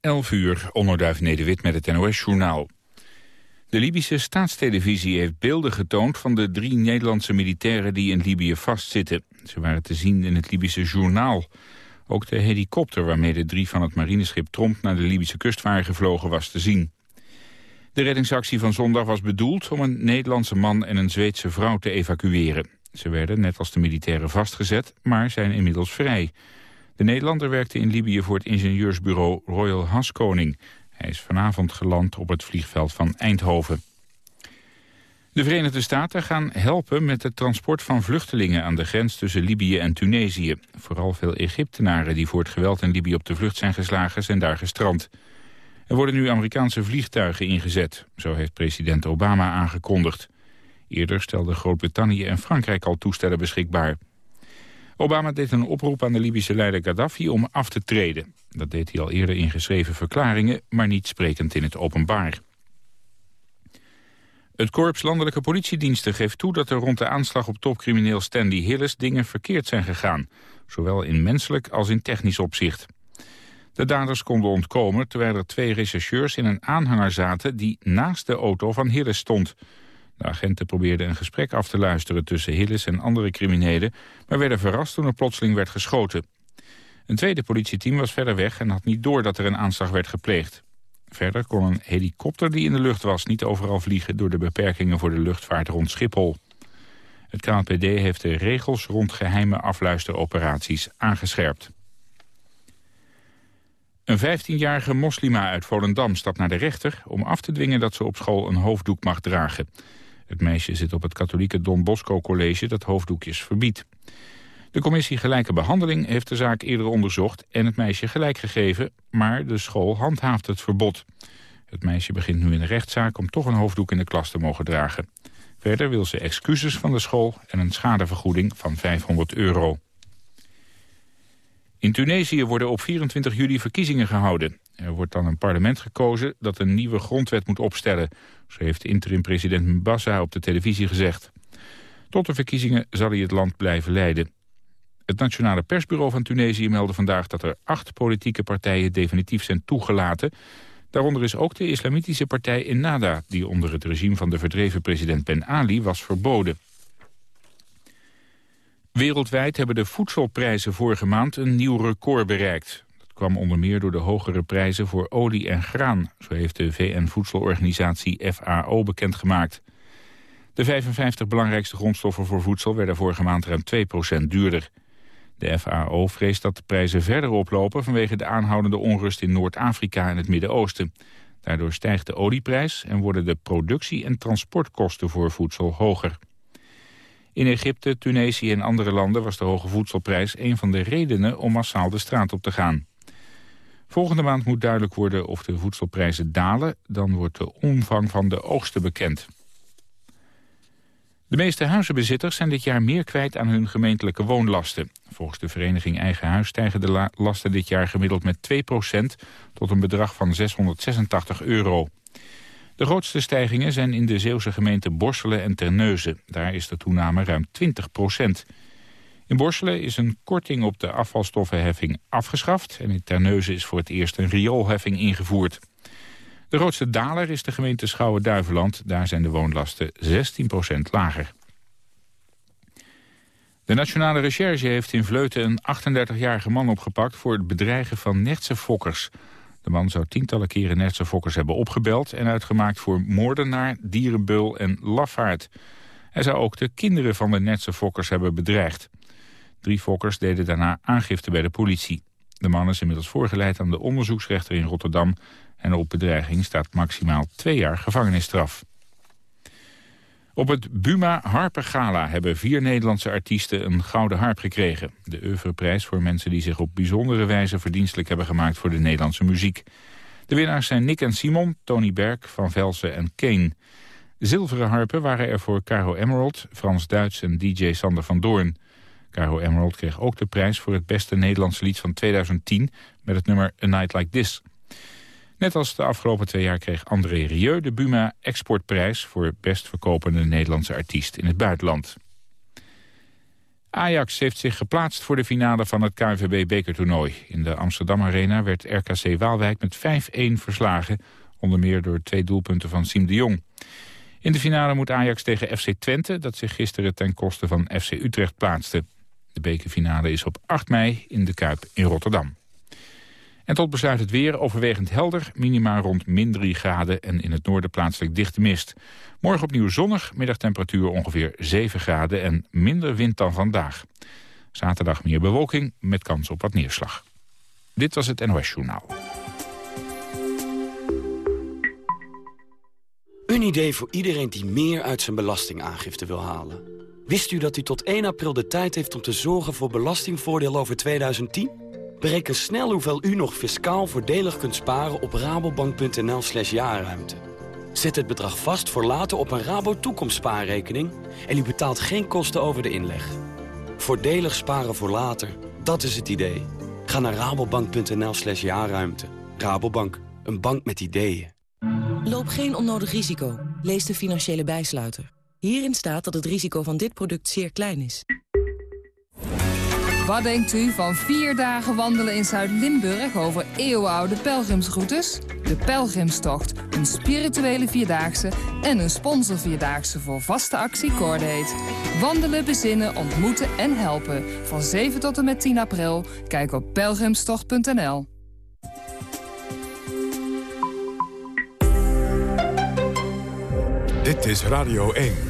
11 uur, onderduif Nederwit met het NOS-journaal. De Libische staatstelevisie heeft beelden getoond van de drie Nederlandse militairen die in Libië vastzitten. Ze waren te zien in het Libische journaal. Ook de helikopter waarmee de drie van het marineschip Tromp naar de Libische kust waren gevlogen was te zien. De reddingsactie van zondag was bedoeld om een Nederlandse man en een Zweedse vrouw te evacueren. Ze werden, net als de militairen, vastgezet, maar zijn inmiddels vrij. De Nederlander werkte in Libië voor het ingenieursbureau Royal Haskoning. Hij is vanavond geland op het vliegveld van Eindhoven. De Verenigde Staten gaan helpen met het transport van vluchtelingen aan de grens tussen Libië en Tunesië. Vooral veel Egyptenaren die voor het geweld in Libië op de vlucht zijn geslagen zijn daar gestrand. Er worden nu Amerikaanse vliegtuigen ingezet, zo heeft president Obama aangekondigd. Eerder stelden Groot-Brittannië en Frankrijk al toestellen beschikbaar. Obama deed een oproep aan de Libische leider Gaddafi om af te treden. Dat deed hij al eerder in geschreven verklaringen, maar niet sprekend in het openbaar. Het Korps Landelijke Politiediensten geeft toe dat er rond de aanslag op topcrimineel Stanley Hillis dingen verkeerd zijn gegaan. Zowel in menselijk als in technisch opzicht. De daders konden ontkomen terwijl er twee rechercheurs in een aanhanger zaten die naast de auto van Hillis stond. De agenten probeerden een gesprek af te luisteren tussen Hillis en andere criminelen... maar werden verrast toen er plotseling werd geschoten. Een tweede politieteam was verder weg en had niet door dat er een aanslag werd gepleegd. Verder kon een helikopter die in de lucht was niet overal vliegen... door de beperkingen voor de luchtvaart rond Schiphol. Het KNPD heeft de regels rond geheime afluisteroperaties aangescherpt. Een 15-jarige moslima uit Volendam stapt naar de rechter... om af te dwingen dat ze op school een hoofddoek mag dragen. Het meisje zit op het katholieke Don Bosco College dat hoofddoekjes verbiedt. De commissie Gelijke Behandeling heeft de zaak eerder onderzocht en het meisje gelijk gegeven, maar de school handhaaft het verbod. Het meisje begint nu in de rechtszaak om toch een hoofddoek in de klas te mogen dragen. Verder wil ze excuses van de school en een schadevergoeding van 500 euro. In Tunesië worden op 24 juli verkiezingen gehouden. Er wordt dan een parlement gekozen dat een nieuwe grondwet moet opstellen. Zo heeft interim-president Mbassa op de televisie gezegd. Tot de verkiezingen zal hij het land blijven leiden. Het Nationale Persbureau van Tunesië meldde vandaag dat er acht politieke partijen definitief zijn toegelaten. Daaronder is ook de islamitische partij Ennahda, die onder het regime van de verdreven president Ben Ali was verboden. Wereldwijd hebben de voedselprijzen vorige maand een nieuw record bereikt. Kwam onder meer door de hogere prijzen voor olie en graan. Zo heeft de VN-voedselorganisatie FAO bekendgemaakt. De 55 belangrijkste grondstoffen voor voedsel werden vorige maand ruim 2% duurder. De FAO vreest dat de prijzen verder oplopen vanwege de aanhoudende onrust in Noord-Afrika en het Midden-Oosten. Daardoor stijgt de olieprijs en worden de productie- en transportkosten voor voedsel hoger. In Egypte, Tunesië en andere landen was de hoge voedselprijs een van de redenen om massaal de straat op te gaan. Volgende maand moet duidelijk worden of de voedselprijzen dalen. Dan wordt de omvang van de oogsten bekend. De meeste huizenbezitters zijn dit jaar meer kwijt aan hun gemeentelijke woonlasten. Volgens de vereniging Eigen Huis stijgen de lasten dit jaar gemiddeld met 2% tot een bedrag van 686 euro. De grootste stijgingen zijn in de Zeeuwse gemeenten Borselen en Terneuzen. Daar is de toename ruim 20 In Borselen is een korting op de afvalstoffenheffing afgeschaft... en in Terneuzen is voor het eerst een rioolheffing ingevoerd. De grootste daler is de gemeente Schouwen-Duiveland. Daar zijn de woonlasten 16% lager. De Nationale Recherche heeft in Vleuten een 38-jarige man opgepakt... voor het bedreigen van netse fokkers. De man zou tientallen keren netse fokkers hebben opgebeld... en uitgemaakt voor moordenaar, dierenbeul en lafaard. Hij zou ook de kinderen van de netse fokkers hebben bedreigd. Drie fokkers deden daarna aangifte bij de politie. De man is inmiddels voorgeleid aan de onderzoeksrechter in Rotterdam... en op bedreiging staat maximaal twee jaar gevangenisstraf. Op het Buma Harper Gala hebben vier Nederlandse artiesten een gouden harp gekregen. De oeuvreprijs voor mensen die zich op bijzondere wijze verdienstelijk hebben gemaakt voor de Nederlandse muziek. De winnaars zijn Nick en Simon, Tony Berg, Van Velsen en Kane. Zilveren harpen waren er voor Caro Emerald, Frans Duits en DJ Sander van Doorn. Caro Emerald kreeg ook de prijs voor het beste Nederlandse lied van 2010 met het nummer A Night Like This. Net als de afgelopen twee jaar kreeg André Rieu de Buma Exportprijs... voor best verkopende Nederlandse artiest in het buitenland. Ajax heeft zich geplaatst voor de finale van het KNVB-bekertoernooi. In de Amsterdam Arena werd RKC Waalwijk met 5-1 verslagen... onder meer door twee doelpunten van Siem de Jong. In de finale moet Ajax tegen FC Twente... dat zich gisteren ten koste van FC Utrecht plaatste. De bekerfinale is op 8 mei in de Kuip in Rotterdam. En tot besluit het weer overwegend helder, minima rond min 3 graden en in het noorden plaatselijk dichte mist. Morgen opnieuw zonnig, middagtemperatuur ongeveer 7 graden en minder wind dan vandaag. Zaterdag meer bewolking met kans op wat neerslag. Dit was het NOS Journaal. Een idee voor iedereen die meer uit zijn belastingaangifte wil halen. Wist u dat u tot 1 april de tijd heeft om te zorgen voor belastingvoordeel over 2010? Bereken snel hoeveel u nog fiscaal voordelig kunt sparen op rabobank.nl slash jaarruimte. Zet het bedrag vast voor later op een Rabo toekomstspaarrekening en u betaalt geen kosten over de inleg. Voordelig sparen voor later, dat is het idee. Ga naar rabobank.nl slash jaarruimte. Rabobank, een bank met ideeën. Loop geen onnodig risico. Lees de financiële bijsluiter. Hierin staat dat het risico van dit product zeer klein is. Wat denkt u van vier dagen wandelen in Zuid-Limburg over eeuwenoude pelgrimsroutes? De Pelgrimstocht, een spirituele vierdaagse en een sponsorvierdaagse voor vaste actie Cordate. Wandelen, bezinnen, ontmoeten en helpen. Van 7 tot en met 10 april. Kijk op pelgrimstocht.nl. Dit is Radio 1.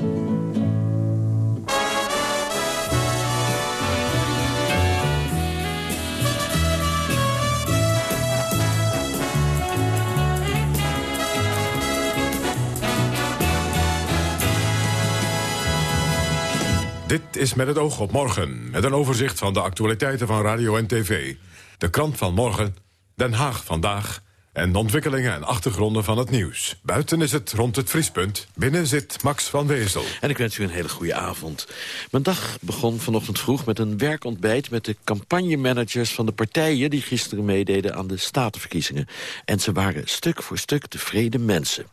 Is met het oog op morgen, met een overzicht van de actualiteiten van radio en tv. De krant van morgen, Den Haag vandaag en de ontwikkelingen en achtergronden van het nieuws. Buiten is het rond het vriespunt. Binnen zit Max van Wezel. En ik wens u een hele goede avond. Mijn dag begon vanochtend vroeg met een werkontbijt... met de campagnemanagers van de partijen... die gisteren meededen aan de statenverkiezingen. En ze waren stuk voor stuk tevreden mensen.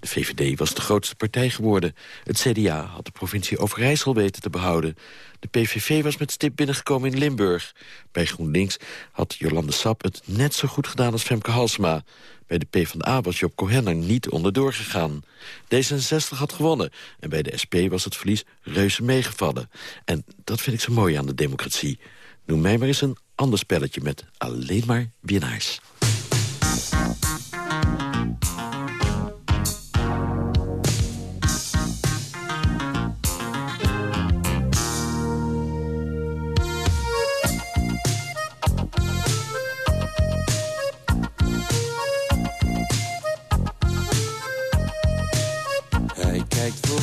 De VVD was de grootste partij geworden. Het CDA had de provincie Overijssel weten te behouden. De PVV was met stip binnengekomen in Limburg. Bij GroenLinks had Jolande Sap het net zo goed gedaan als Femke Halsema. Bij de PvdA was Job Cohen er niet onderdoor gegaan. D66 had gewonnen en bij de SP was het verlies reuze meegevallen. En dat vind ik zo mooi aan de democratie. Noem mij maar eens een ander spelletje met alleen maar winnaars.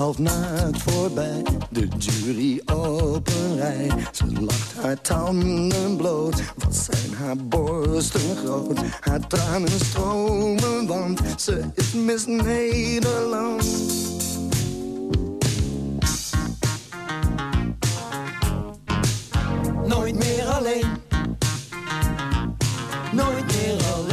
half naakt voorbij de jury op een rij. Ze lacht haar tanden bloot, wat zijn haar borsten groot. Haar tranen stromen, want ze is Miss Nederland. Nooit meer alleen, nooit meer alleen.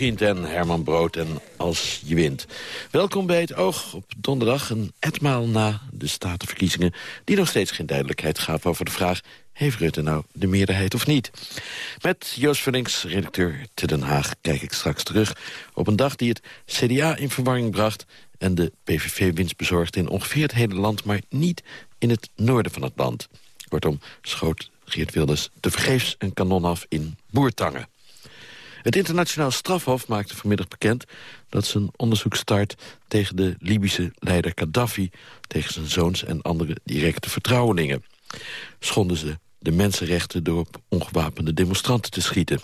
Vriend en Herman Brood en Als je wint. Welkom bij het Oog op donderdag, een etmaal na de statenverkiezingen... die nog steeds geen duidelijkheid gaven over de vraag... heeft Rutte nou de meerderheid of niet? Met Joost Vullings, redacteur te Den Haag, kijk ik straks terug... op een dag die het CDA in verwarring bracht... en de PVV winst bezorgde in ongeveer het hele land... maar niet in het noorden van het land. Kortom, schoot Geert Wilders tevergeefs een kanon af in Boertangen. Het internationaal strafhof maakte vanmiddag bekend dat zijn onderzoek start tegen de Libische leider Gaddafi, tegen zijn zoons en andere directe vertrouwelingen. Schonden ze de mensenrechten door op ongewapende demonstranten te schieten.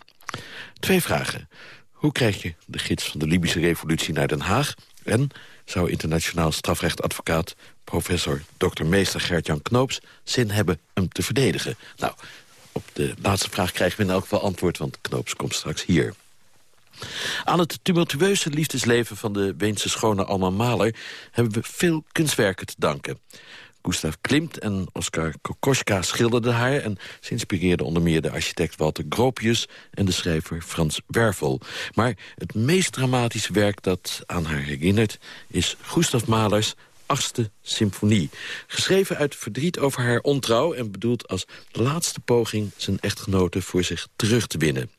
Twee vragen. Hoe krijg je de gids van de Libische revolutie naar Den Haag? En zou internationaal strafrechtadvocaat professor Dr. Meester Gert-Jan Knoops zin hebben hem te verdedigen? Nou, op de laatste vraag krijgen we in elk geval antwoord... want Knoops komt straks hier. Aan het tumultueuze liefdesleven van de Weense schone Alma Mahler... hebben we veel kunstwerken te danken. Gustav Klimt en Oskar Kokoschka schilderden haar... en ze inspireerden onder meer de architect Walter Gropius... en de schrijver Frans Wervel. Maar het meest dramatische werk dat aan haar herinnert... is Gustav Mahlers achtste symfonie. Geschreven uit verdriet over haar ontrouw... en bedoeld als laatste poging zijn echtgenote voor zich terug te winnen.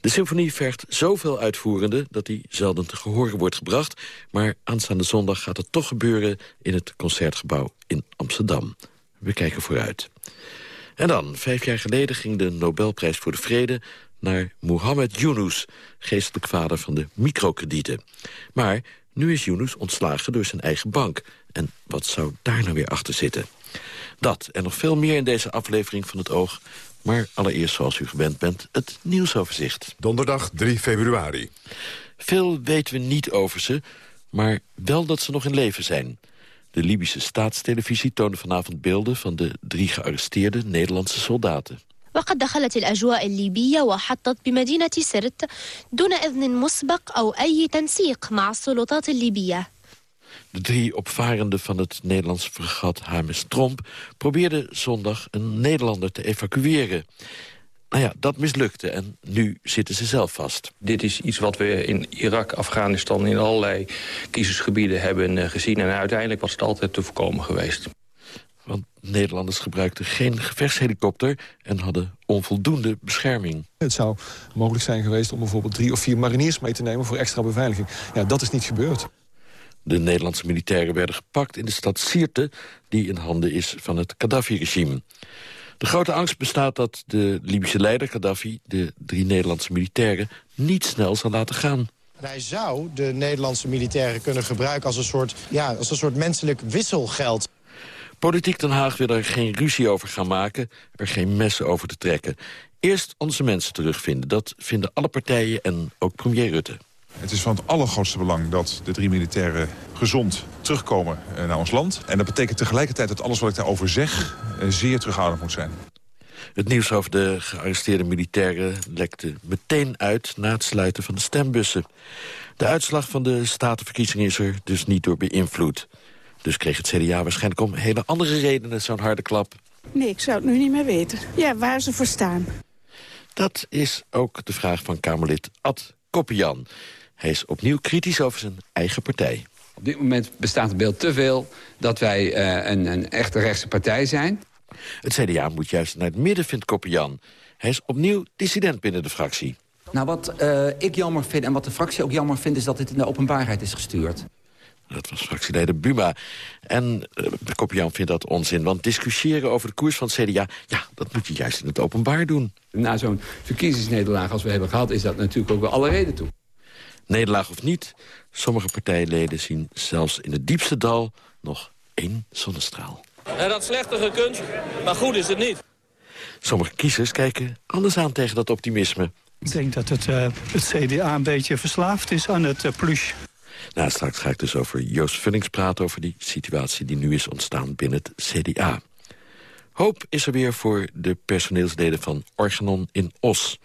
De symfonie vergt zoveel uitvoerende dat hij zelden te gehoor wordt gebracht. Maar aanstaande zondag gaat het toch gebeuren in het Concertgebouw in Amsterdam. We kijken vooruit. En dan, vijf jaar geleden ging de Nobelprijs voor de Vrede naar Mohammed Yunus, geestelijk vader van de microkredieten. Maar nu is Yunus ontslagen door zijn eigen bank. En wat zou daar nou weer achter zitten? Dat en nog veel meer in deze aflevering van het Oog. Maar allereerst, zoals u gewend bent, het nieuwsoverzicht. Donderdag 3 februari. Veel weten we niet over ze, maar wel dat ze nog in leven zijn. De Libische staatstelevisie toonde vanavond beelden... van de drie gearresteerde Nederlandse soldaten. وقد دخلت الأجواء الليبية وحطت بمدينة سرت دون إذن مسبق أو أي تنسيق مع السلطات الليبية. De drie opvarenden van het Nederlandse fregat HMS Tromp... probeerden zondag een Nederlander te evacueren. Nou ja, dat mislukte en nu zitten ze zelf vast. Dit is iets wat we in Irak, Afghanistan... in allerlei kiezersgebieden hebben eh, gezien. En uiteindelijk was het altijd te voorkomen geweest. Want Nederlanders gebruikten geen gevechtshelikopter... en hadden onvoldoende bescherming. Het zou mogelijk zijn geweest om bijvoorbeeld drie of vier mariniers mee te nemen... voor extra beveiliging. Ja, dat is niet gebeurd. De Nederlandse militairen werden gepakt in de stad Sirte... die in handen is van het Gaddafi-regime. De grote angst bestaat dat de Libische leider Gaddafi... de drie Nederlandse militairen niet snel zal laten gaan. Hij zou de Nederlandse militairen kunnen gebruiken als een soort, ja, als een soort menselijk wisselgeld. Politiek Den Haag wil er geen ruzie over gaan maken, er geen messen over te trekken. Eerst onze mensen terugvinden, dat vinden alle partijen en ook premier Rutte. Het is van het allergrootste belang dat de drie militairen gezond terugkomen eh, naar ons land. En dat betekent tegelijkertijd dat alles wat ik daarover zeg eh, zeer terughoudend moet zijn. Het nieuws over de gearresteerde militairen lekte meteen uit na het sluiten van de stembussen. De uitslag van de statenverkiezingen is er dus niet door beïnvloed. Dus kreeg het CDA waarschijnlijk om hele andere redenen zo'n harde klap. Nee, ik zou het nu niet meer weten. Ja, waar ze voor staan. Dat is ook de vraag van Kamerlid Ad Koppian. Hij is opnieuw kritisch over zijn eigen partij. Op dit moment bestaat het beeld te veel dat wij uh, een, een echte rechtse partij zijn. Het CDA moet juist naar het midden, vindt Koppian. Hij is opnieuw dissident binnen de fractie. Nou, wat uh, ik jammer vind en wat de fractie ook jammer vindt... is dat dit in de openbaarheid is gestuurd. Dat was fractieleider Buma. En uh, Koppian vindt dat onzin, want discussiëren over de koers van het CDA... ja, dat moet je juist in het openbaar doen. Na zo'n verkiezingsnederlaag als we hebben gehad... is dat natuurlijk ook wel alle reden toe. Nederlaag of niet, sommige partijleden zien zelfs in het diepste dal nog één zonnestraal. En dat slechte gekund, maar goed is het niet. Sommige kiezers kijken anders aan tegen dat optimisme. Ik denk dat het, uh, het CDA een beetje verslaafd is aan het uh, plush. Nou, straks ga ik dus over Joost Vullings praten... over die situatie die nu is ontstaan binnen het CDA. Hoop is er weer voor de personeelsleden van Organon in Os.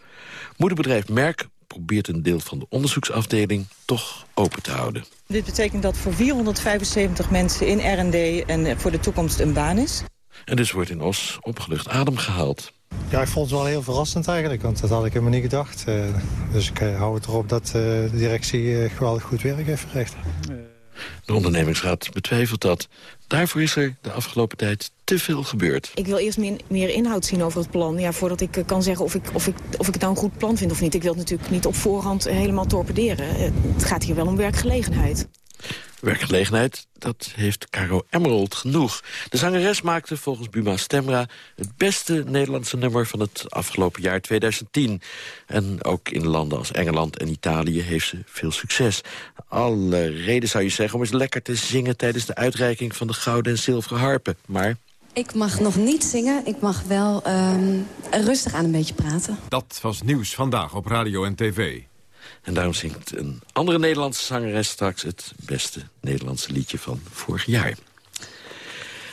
Moederbedrijf Merck probeert een deel van de onderzoeksafdeling toch open te houden. Dit betekent dat voor 475 mensen in R&D en voor de toekomst een baan is. En dus wordt in Os opgelucht adem gehaald. Ja, ik vond het wel heel verrassend eigenlijk, want dat had ik helemaal niet gedacht. Uh, dus ik uh, hou het erop dat uh, de directie geweldig goed werk heeft verricht. De ondernemingsraad betwijfelt dat. Daarvoor is er de afgelopen tijd te veel gebeurd. Ik wil eerst meer, meer inhoud zien over het plan... Ja, voordat ik kan zeggen of ik, of, ik, of ik het nou een goed plan vind of niet. Ik wil het natuurlijk niet op voorhand helemaal torpederen. Het gaat hier wel om werkgelegenheid. Werkgelegenheid, dat heeft Caro Emerald genoeg. De zangeres maakte volgens Buma Stemra het beste Nederlandse nummer van het afgelopen jaar 2010. En ook in landen als Engeland en Italië heeft ze veel succes. Alle reden zou je zeggen om eens lekker te zingen tijdens de uitreiking van de gouden en zilveren harpen. Maar ik mag nog niet zingen, ik mag wel um, rustig aan een beetje praten. Dat was nieuws vandaag op radio en tv. En daarom zingt een andere Nederlandse zangeres straks... het beste Nederlandse liedje van vorig jaar.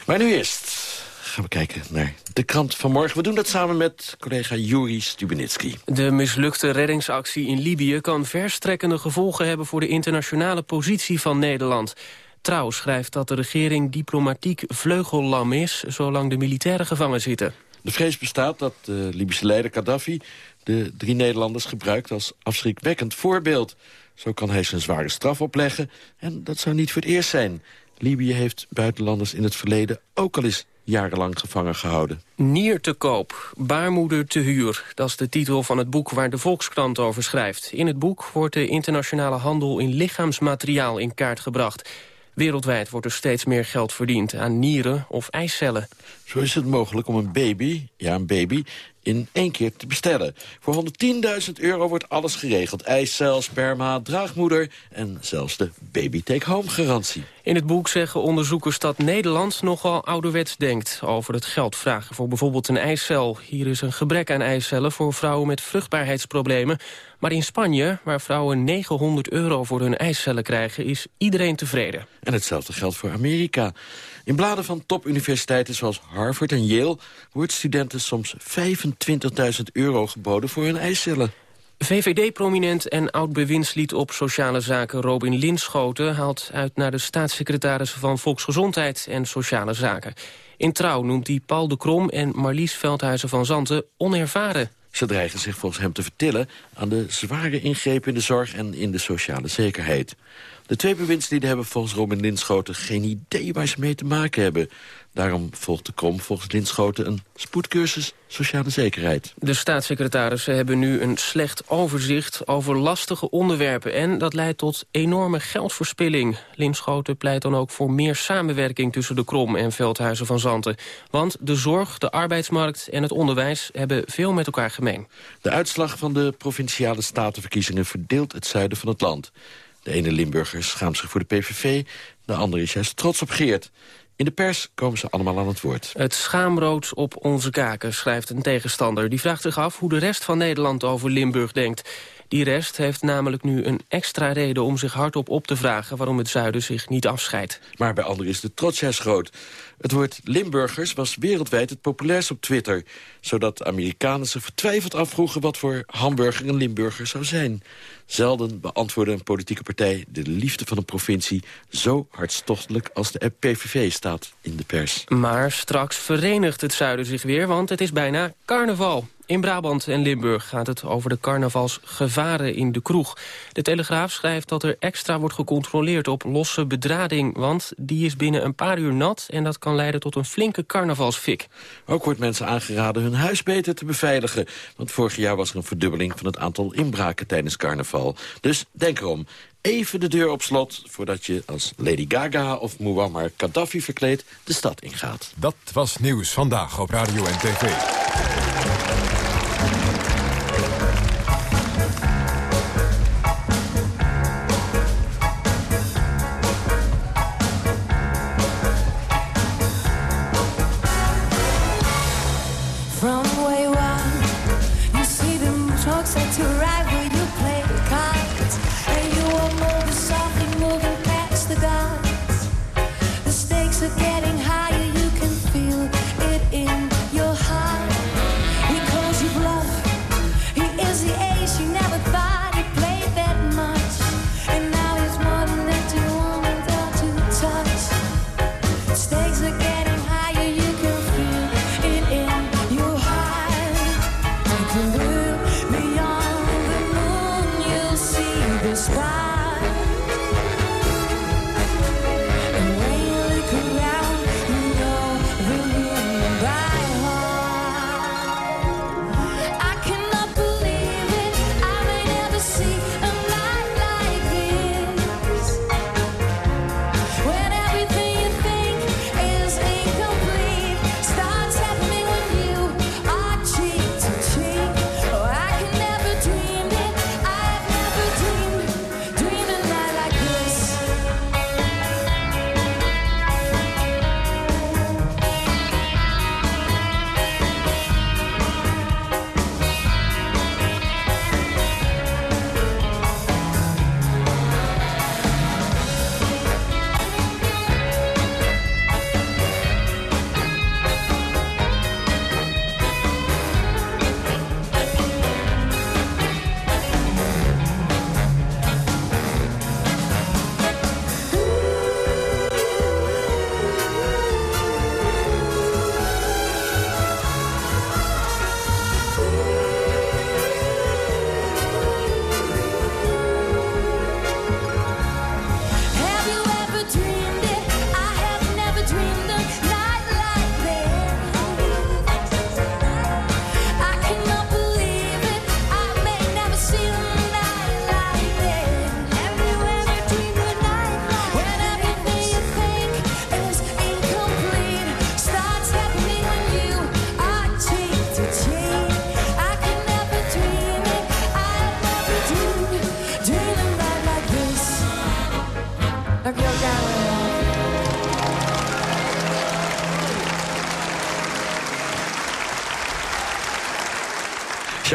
Maar nu eerst gaan we kijken naar de krant van morgen. We doen dat samen met collega Juri Stubenitski. De mislukte reddingsactie in Libië kan verstrekkende gevolgen hebben... voor de internationale positie van Nederland. Trouw schrijft dat de regering diplomatiek vleugellam is... zolang de militairen gevangen zitten. De vrees bestaat dat de Libische leider Gaddafi de drie Nederlanders gebruikt als afschrikwekkend voorbeeld. Zo kan hij zijn zware straf opleggen en dat zou niet voor het eerst zijn. Libië heeft buitenlanders in het verleden ook al eens jarenlang gevangen gehouden. Nier te koop, baarmoeder te huur. Dat is de titel van het boek waar de Volkskrant over schrijft. In het boek wordt de internationale handel in lichaamsmateriaal in kaart gebracht. Wereldwijd wordt er steeds meer geld verdiend aan nieren of eicellen. Zo is het mogelijk om een baby, ja een baby, in één keer te bestellen. Voor 110.000 euro wordt alles geregeld. Eicel, sperma, draagmoeder en zelfs de baby-take-home garantie. In het boek zeggen onderzoekers dat Nederland nogal ouderwets denkt... over het geld vragen voor bijvoorbeeld een eicel. Hier is een gebrek aan eicellen voor vrouwen met vruchtbaarheidsproblemen. Maar in Spanje, waar vrouwen 900 euro voor hun eicellen krijgen... is iedereen tevreden. En hetzelfde geldt voor Amerika. In bladen van topuniversiteiten zoals Harvard en Yale... wordt studenten soms 25.000 euro geboden voor hun eicellen. VVD-prominent en oud-bewindslied op sociale zaken Robin Linschoten... haalt uit naar de staatssecretaris van Volksgezondheid en Sociale Zaken. In Trouw noemt hij Paul de Krom en Marlies Veldhuizen van Zanten onervaren. Ze dreigen zich volgens hem te vertillen aan de zware ingrepen in de zorg en in de sociale zekerheid. De twee bewindslieden hebben volgens Robin Linschoten geen idee waar ze mee te maken hebben. Daarom volgt de Krom volgens Linschoten een spoedcursus sociale zekerheid. De staatssecretarissen hebben nu een slecht overzicht over lastige onderwerpen... en dat leidt tot enorme geldverspilling. Linschoten pleit dan ook voor meer samenwerking tussen de Krom en Veldhuizen van Zanten. Want de zorg, de arbeidsmarkt en het onderwijs hebben veel met elkaar gemeen. De uitslag van de provinciale statenverkiezingen verdeelt het zuiden van het land. De ene Limburger schaamt zich voor de PVV, de andere is juist trots op Geert. In de pers komen ze allemaal aan het woord. Het schaamrood op onze kaken, schrijft een tegenstander. Die vraagt zich af hoe de rest van Nederland over Limburg denkt. Die rest heeft namelijk nu een extra reden om zich hardop op te vragen... waarom het zuiden zich niet afscheidt. Maar bij anderen is de trotsheid groot. Het woord Limburgers was wereldwijd het populairst op Twitter... zodat Amerikanen zich vertwijfeld afvroegen... wat voor hamburger een Limburger zou zijn. Zelden beantwoordde een politieke partij de liefde van een provincie... zo hartstochtelijk als de PVV staat in de pers. Maar straks verenigt het zuiden zich weer, want het is bijna carnaval. In Brabant en Limburg gaat het over de carnavalsgevaren in de kroeg. De Telegraaf schrijft dat er extra wordt gecontroleerd op losse bedrading... want die is binnen een paar uur nat en dat kan leiden tot een flinke carnavalsfik. Ook wordt mensen aangeraden hun huis beter te beveiligen. Want vorig jaar was er een verdubbeling van het aantal inbraken tijdens carnaval. Dus denk erom, even de deur op slot... voordat je als Lady Gaga of Muammar Gaddafi verkleed de stad ingaat. Dat was Nieuws Vandaag op Radio en TV.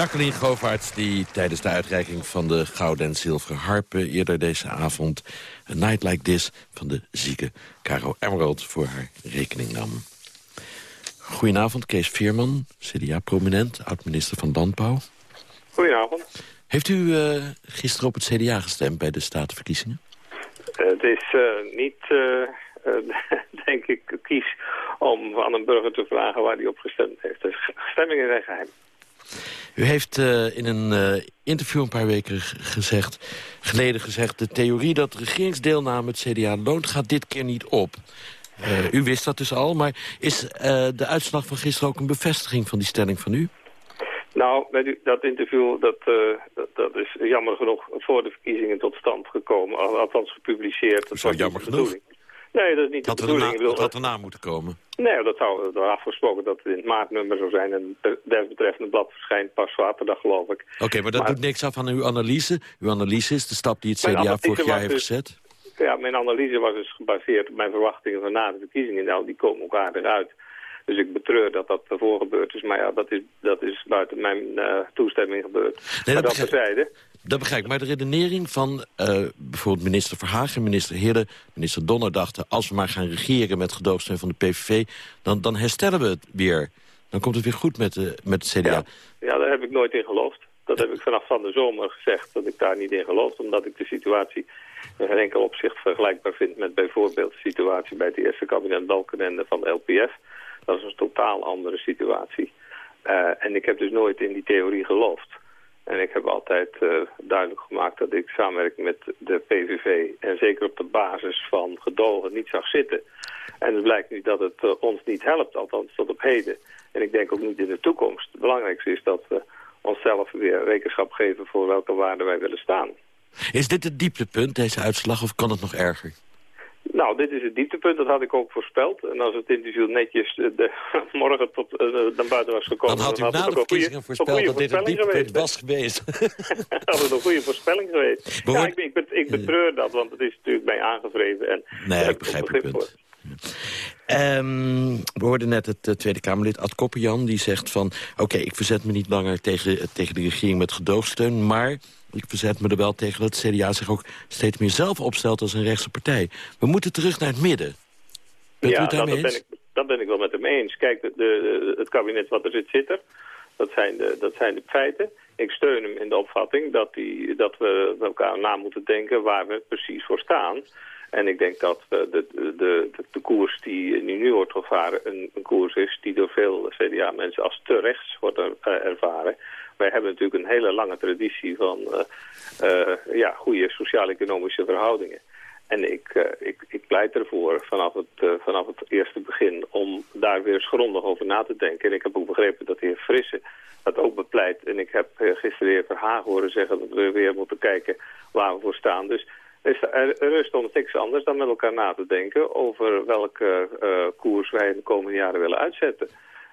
Jacqueline Govaerts die tijdens de uitreiking van de gouden en zilveren harpen... eerder deze avond A Night Like This van de zieke Caro Emerald voor haar rekening nam. Goedenavond, Kees Veerman, CDA-prominent, oud-minister van Landbouw. Goedenavond. Heeft u uh, gisteren op het CDA gestemd bij de statenverkiezingen? Uh, het is uh, niet, denk ik, kies om aan een burger te vragen waar hij op gestemd heeft. Dus stemmingen zijn geheim. U heeft uh, in een uh, interview een paar weken gezegd, geleden gezegd... de theorie dat regeringsdeelname het CDA loont gaat dit keer niet op. Uh, u wist dat dus al, maar is de uitslag van gisteren ook een bevestiging van die stelling van u? Nou, u, dat interview dat, dat, dat, is jammer genoeg voor de verkiezingen tot stand gekomen. Althans gepubliceerd. Dat Zo jammer genoeg? Nee, dat is niet had de bedoeling. Na, dat had erna moeten komen. Nee, dat zou er afgesproken dat het in het maartnummer zou zijn. En het desbetreffende blad verschijnt pas zaterdag, geloof ik. Oké, okay, maar dat maar, doet niks af aan uw analyse. Uw analyse is de stap die het CDA vorig jaar heeft dus, gezet. Ja, mijn analyse was dus gebaseerd op mijn verwachtingen van na de verkiezingen. Nou, die komen ook aardig uit. Dus ik betreur dat dat ervoor gebeurd is. Maar ja, dat is, dat is buiten mijn uh, toestemming gebeurd. Nee, maar dat terzijde. Dat begrijp ik. Maar de redenering van uh, bijvoorbeeld minister Verhagen, minister Hille, minister Donner dachten... als we maar gaan regeren met gedoogsteun van de PVV, dan, dan herstellen we het weer. Dan komt het weer goed met, uh, met het CDA. Ja. daar heb ik nooit in geloofd. Dat heb ik vanaf van de zomer gezegd, dat ik daar niet in geloof. Omdat ik de situatie in geen enkel opzicht vergelijkbaar vind... met bijvoorbeeld de situatie bij het eerste kabinet Balkenende van de LPF. Dat is een totaal andere situatie. Uh, en ik heb dus nooit in die theorie geloofd. En ik heb altijd uh, duidelijk gemaakt dat ik samenwerking met de PVV... en zeker op de basis van gedogen niet zag zitten. En het blijkt nu dat het uh, ons niet helpt, althans tot op heden. En ik denk ook niet in de toekomst. Het belangrijkste is dat we onszelf weer rekenschap geven... voor welke waarden wij willen staan. Is dit het dieptepunt, deze uitslag, of kan het nog erger? Nou, dit is het dieptepunt, dat had ik ook voorspeld. En als het interview netjes de, morgen tot uh, naar buiten was gekomen... Dan had u dan had na de verkiezingen voorspeld dat dit het dieptepunt geweest, was geweest. dat was een goede voorspelling geweest. Ja, ik, ik, bet, ik betreur dat, want het is natuurlijk mij aangevreven. En nee, ik begrijp het punt. Um, we hoorden net het uh, Tweede Kamerlid Ad Kopperjan. Die zegt van, oké, okay, ik verzet me niet langer tegen, tegen de regering met gedoogsteun... maar ik verzet me er wel tegen dat het CDA zich ook steeds meer zelf opstelt als een rechtse partij. We moeten terug naar het midden. Bent ja, u het daarmee dat, ben ik, dat ben ik wel met hem eens. Kijk, de, de, het kabinet wat er zit, zit er. Dat zijn, de, dat zijn de feiten. Ik steun hem in de opvatting dat, die, dat we elkaar na moeten denken waar we precies voor staan. En ik denk dat de, de, de, de, koers die nu, wordt gevaren een, een koers is die door veel CDA-mensen als te rechts wordt er, ervaren. Wij hebben natuurlijk een hele lange traditie van uh, ja, goede sociaal-economische verhoudingen. En ik, ik, ik pleit ervoor vanaf het, vanaf het eerste begin om daar weer eens grondig over na te denken. En ik heb ook begrepen dat de heer Frisse dat ook bepleit. En ik heb gisteren de heer Verhagen horen zeggen dat we weer moeten kijken waar we voor staan. Dus er rust ons niks anders dan met elkaar na te denken over welke koers wij in de komende jaren willen uitzetten.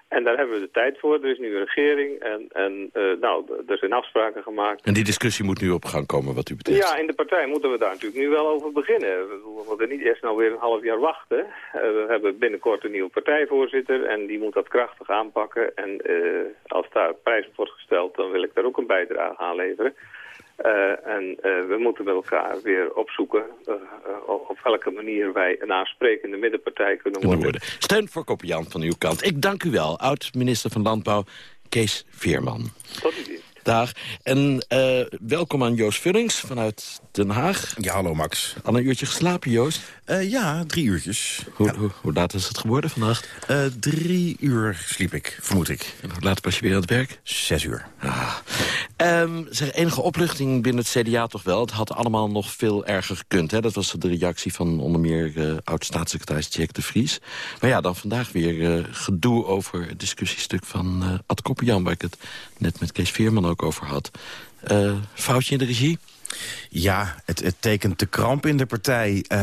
En daar hebben we de tijd voor. Er is nu een regering en, en uh, nou, er zijn afspraken gemaakt. En die discussie moet nu op gang komen wat u betreft? Ja, in de partij moeten we daar natuurlijk nu wel over beginnen. We moeten niet eerst nou weer een half jaar wachten. Uh, we hebben binnenkort een nieuwe partijvoorzitter en die moet dat krachtig aanpakken. En uh, als daar prijs op wordt gesteld, dan wil ik daar ook een bijdrage aan leveren. Uh, en uh, we moeten met elkaar weer opzoeken uh, op welke manier wij een aansprekende middenpartij kunnen worden. worden. Steun voor Kopian van uw kant. Ik dank u wel, oud-minister van Landbouw Kees Veerman. Tot Dag. En uh, welkom aan Joost Vullings vanuit Den Haag. Ja, hallo Max. Al een uurtje geslapen, Joost? Uh, ja, drie uurtjes. Hoe, ja. hoe, hoe, laat is het geworden vannacht? Uh, drie uur sliep ik, vermoed ik. En hoe laat was je weer aan het werk? Zes uur. Ah. Um, zeg, enige opluchting binnen het CDA toch wel. Het had allemaal nog veel erger gekund. Hè? Dat was de reactie van onder meer oud-staatssecretaris Jack de Vries. Maar ja, dan vandaag weer gedoe over het discussiestuk van Ad Koppenjan... waar ik het net met Kees Veerman ook over had. Uh, foutje in de regie? Ja, het, het tekent de kramp in de partij. Uh,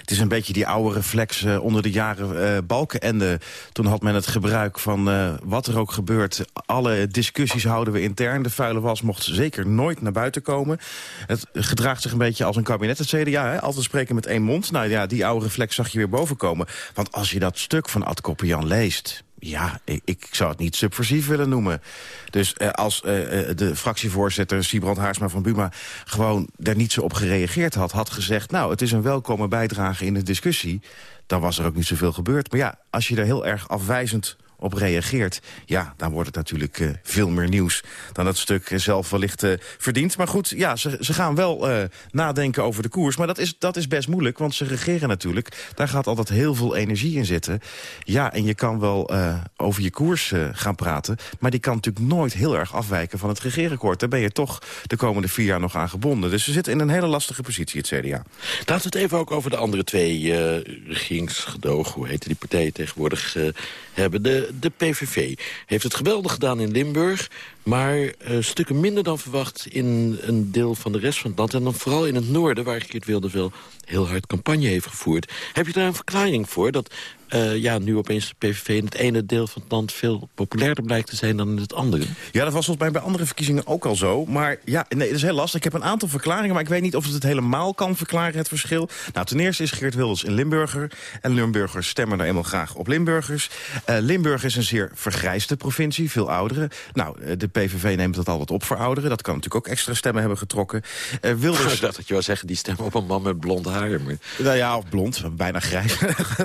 het is een beetje die oude reflex uh, onder de jaren uh, Balkenende. Toen had men het gebruik van wat er ook gebeurt. Alle discussies houden we intern. De vuile was mocht zeker nooit naar buiten komen. Het gedraagt zich een beetje als een kabinet, het CDA. Hè? Altijd spreken met één mond. Nou ja, die oude reflex zag je weer bovenkomen. Want als je dat stuk van Ad Koppenjan leest ja, ik, ik zou het niet subversief willen noemen. Dus eh, als eh, eh, de fractievoorzitter Siebrand Haarsma van Buma... gewoon daar niet zo op gereageerd had, had gezegd... nou, het is een welkome bijdrage in de discussie... dan was er ook niet zoveel gebeurd. Maar ja, als je er heel erg afwijzend op reageert... ja, dan wordt het natuurlijk uh, veel meer nieuws dan het stuk zelf wellicht uh, verdient. Maar goed, ja, ze, ze gaan wel uh, nadenken over de koers. Maar dat is, dat is best moeilijk, want ze regeren natuurlijk. Daar gaat altijd heel veel energie in zitten. Ja, en je kan wel over je koers gaan praten... maar die kan natuurlijk nooit heel erg afwijken van het regeerakkoord. Daar ben je toch de komende vier jaar nog aan gebonden. Dus ze zitten in een hele lastige positie, het CDA. Laten we het even ook over de andere twee regeringsgedogen... hoe heet die partijen tegenwoordig hebben. De, de PVV heeft het geweldig gedaan in Limburg... maar uh, stukken minder dan verwacht in een deel van de rest van het land. En dan vooral in het noorden, waar Geert Wilders heel hard campagne heeft gevoerd. Heb je daar een verklaring voor dat uh, ja, nu opeens de PVV in het ene deel van het land... veel populairder blijkt te zijn dan in het andere. Ja, dat was volgens mij bij andere verkiezingen ook al zo. Maar ja, nee, dat is heel lastig. Ik heb een aantal verklaringen, maar ik weet niet of het het helemaal kan verklaren, het verschil. Nou, ten eerste is Geert Wilders een Limburger. En Limburgers stemmen nou eenmaal graag op Limburgers. Uh, Limburg is een zeer vergrijsde provincie, veel ouderen. Nou, eh, de PVV neemt dat altijd op voor ouderen. Dat kan natuurlijk ook extra stemmen hebben getrokken. Uh, Wilders... Ik dacht dat je wil zeggen, die stemmen op een man met blond haar. Maar... Nou ja, of blond, bijna grijs.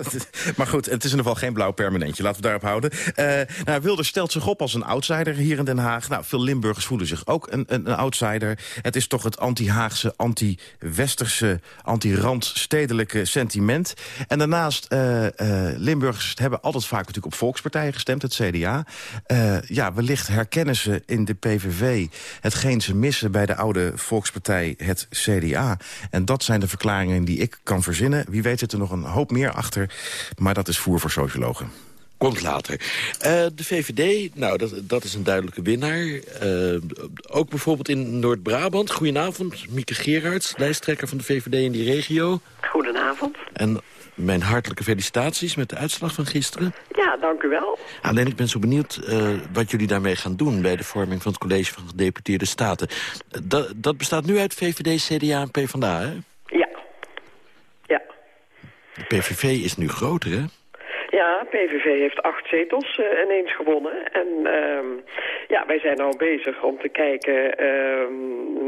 maar goed goed, het is in ieder geval geen blauw permanentje. Laten we daarop houden. Uh, nou, Wilders stelt zich op als een outsider hier in Den Haag. Nou, veel Limburgers voelen zich ook een, een, een outsider. Het is toch het anti-Haagse, anti-westerse, anti-randstedelijke sentiment. En daarnaast, uh, uh, Limburgers hebben altijd vaak natuurlijk op volkspartijen gestemd, het CDA. ja, wellicht herkennen ze in de PVV hetgeen ze missen bij de oude volkspartij, het CDA. En dat zijn de verklaringen die ik kan verzinnen. Wie weet zit er nog een hoop meer achter. Maar dat is voer voor sociologen. Komt later. Uh, de VVD, nou, dat, dat is een duidelijke winnaar. Uh, ook bijvoorbeeld in Noord-Brabant. Goedenavond, Mieke Gerards, lijsttrekker van de VVD in die regio. Goedenavond. En mijn hartelijke felicitaties met de uitslag van gisteren. Ja, dank u wel. Alleen ik ben zo benieuwd uh, wat jullie daarmee gaan doen... bij de vorming van het College van Gedeputeerde Staten. Dat, dat bestaat nu uit VVD, CDA en PvdA, hè? Ja. Ja. De PVV is nu groter, hè? Ja, PVV heeft acht zetels uh, ineens gewonnen. En uh, ja, wij zijn nou bezig om te kijken uh,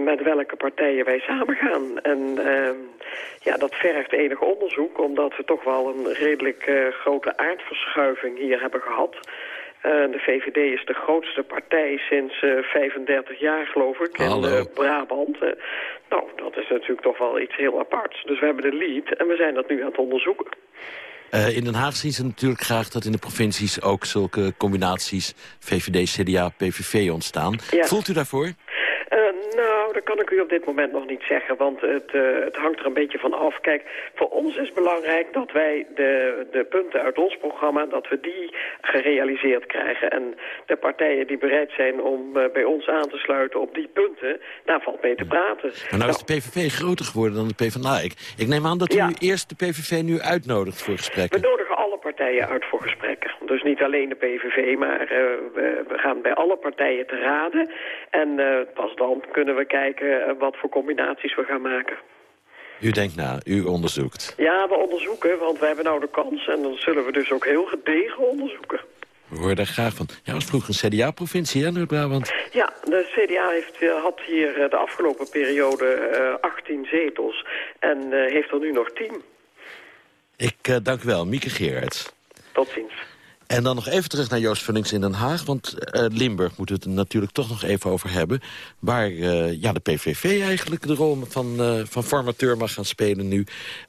met welke partijen wij samen gaan. En ehm, ja, dat vergt enig onderzoek, omdat we toch wel een redelijk eh, grote aardverschuiving hier hebben gehad. de VVD is de grootste partij sinds 35 jaar, geloof ik, in Brabant. nou, dat is natuurlijk toch wel iets heel aparts. Dus we hebben de lead en we zijn dat nu aan het onderzoeken. Uh, in Den Haag zien ze natuurlijk graag dat in de provincies ook zulke combinaties VVD, CDA, PVV ontstaan. Ja. Voelt u daarvoor? Uh, nou, dat kan ik u op dit moment nog niet zeggen, want het, uh, het hangt er een beetje van af. Kijk, voor ons is belangrijk dat wij de, de punten uit ons programma, dat we die gerealiseerd krijgen. En de partijen die bereid zijn om uh, bij ons aan te sluiten op die punten, daar valt mee te praten. Maar nou is de PVV groter geworden dan de PvdA. Ik, ik neem aan dat u ja. eerst de PVV nu uitnodigt voor gesprekken. We nodigen alle partijen uit voor gesprekken. Dus niet alleen de PVV, maar we, we, gaan bij alle partijen te raden. En pas dan kunnen we kijken wat voor combinaties we gaan maken. U denkt na, u onderzoekt. Ja, we onderzoeken, want we hebben nou de kans... en dan zullen we dus ook heel gedegen onderzoeken. We horen daar graag van. Ja, was vroeger een CDA-provincie, hè, Noord-Brabant? Ja, de CDA heeft, had hier de afgelopen periode uh, 18 zetels... en uh, heeft er nu nog 10. Ik uh, dank u wel, Mieke Gerards. Tot ziens. En dan nog even terug naar Joost Vullings in Den Haag. Want uh, Limburg moeten we het natuurlijk toch nog even over hebben. Waar uh, ja, de PVV eigenlijk de rol van, uh, van formateur mag gaan spelen nu.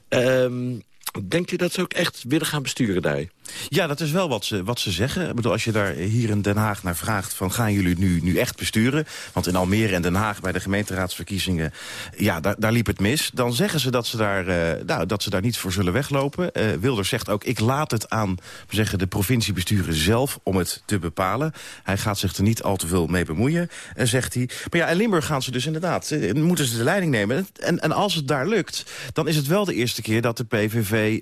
Um, Denkt u dat ze ook echt willen gaan besturen daar? Ja, dat is wel wat ze, wat ze zeggen. Ik bedoel, als je daar hier in Den Haag naar vraagt... van gaan jullie nu, nu echt besturen? Want in Almere en Den Haag bij de gemeenteraadsverkiezingen... ja, daar, daar liep het mis. Dan zeggen ze dat ze daar, uh, nou, dat ze daar niet voor zullen weglopen. Uh, Wilders zegt ook, ik laat het aan zeggen, de provinciebesturen zelf... om het te bepalen. Hij gaat zich er niet al te veel mee bemoeien, uh, zegt hij. Maar ja, in Limburg gaan ze dus inderdaad... moeten ze de leiding nemen. En, en als het daar lukt, dan is het wel de eerste keer dat de PVV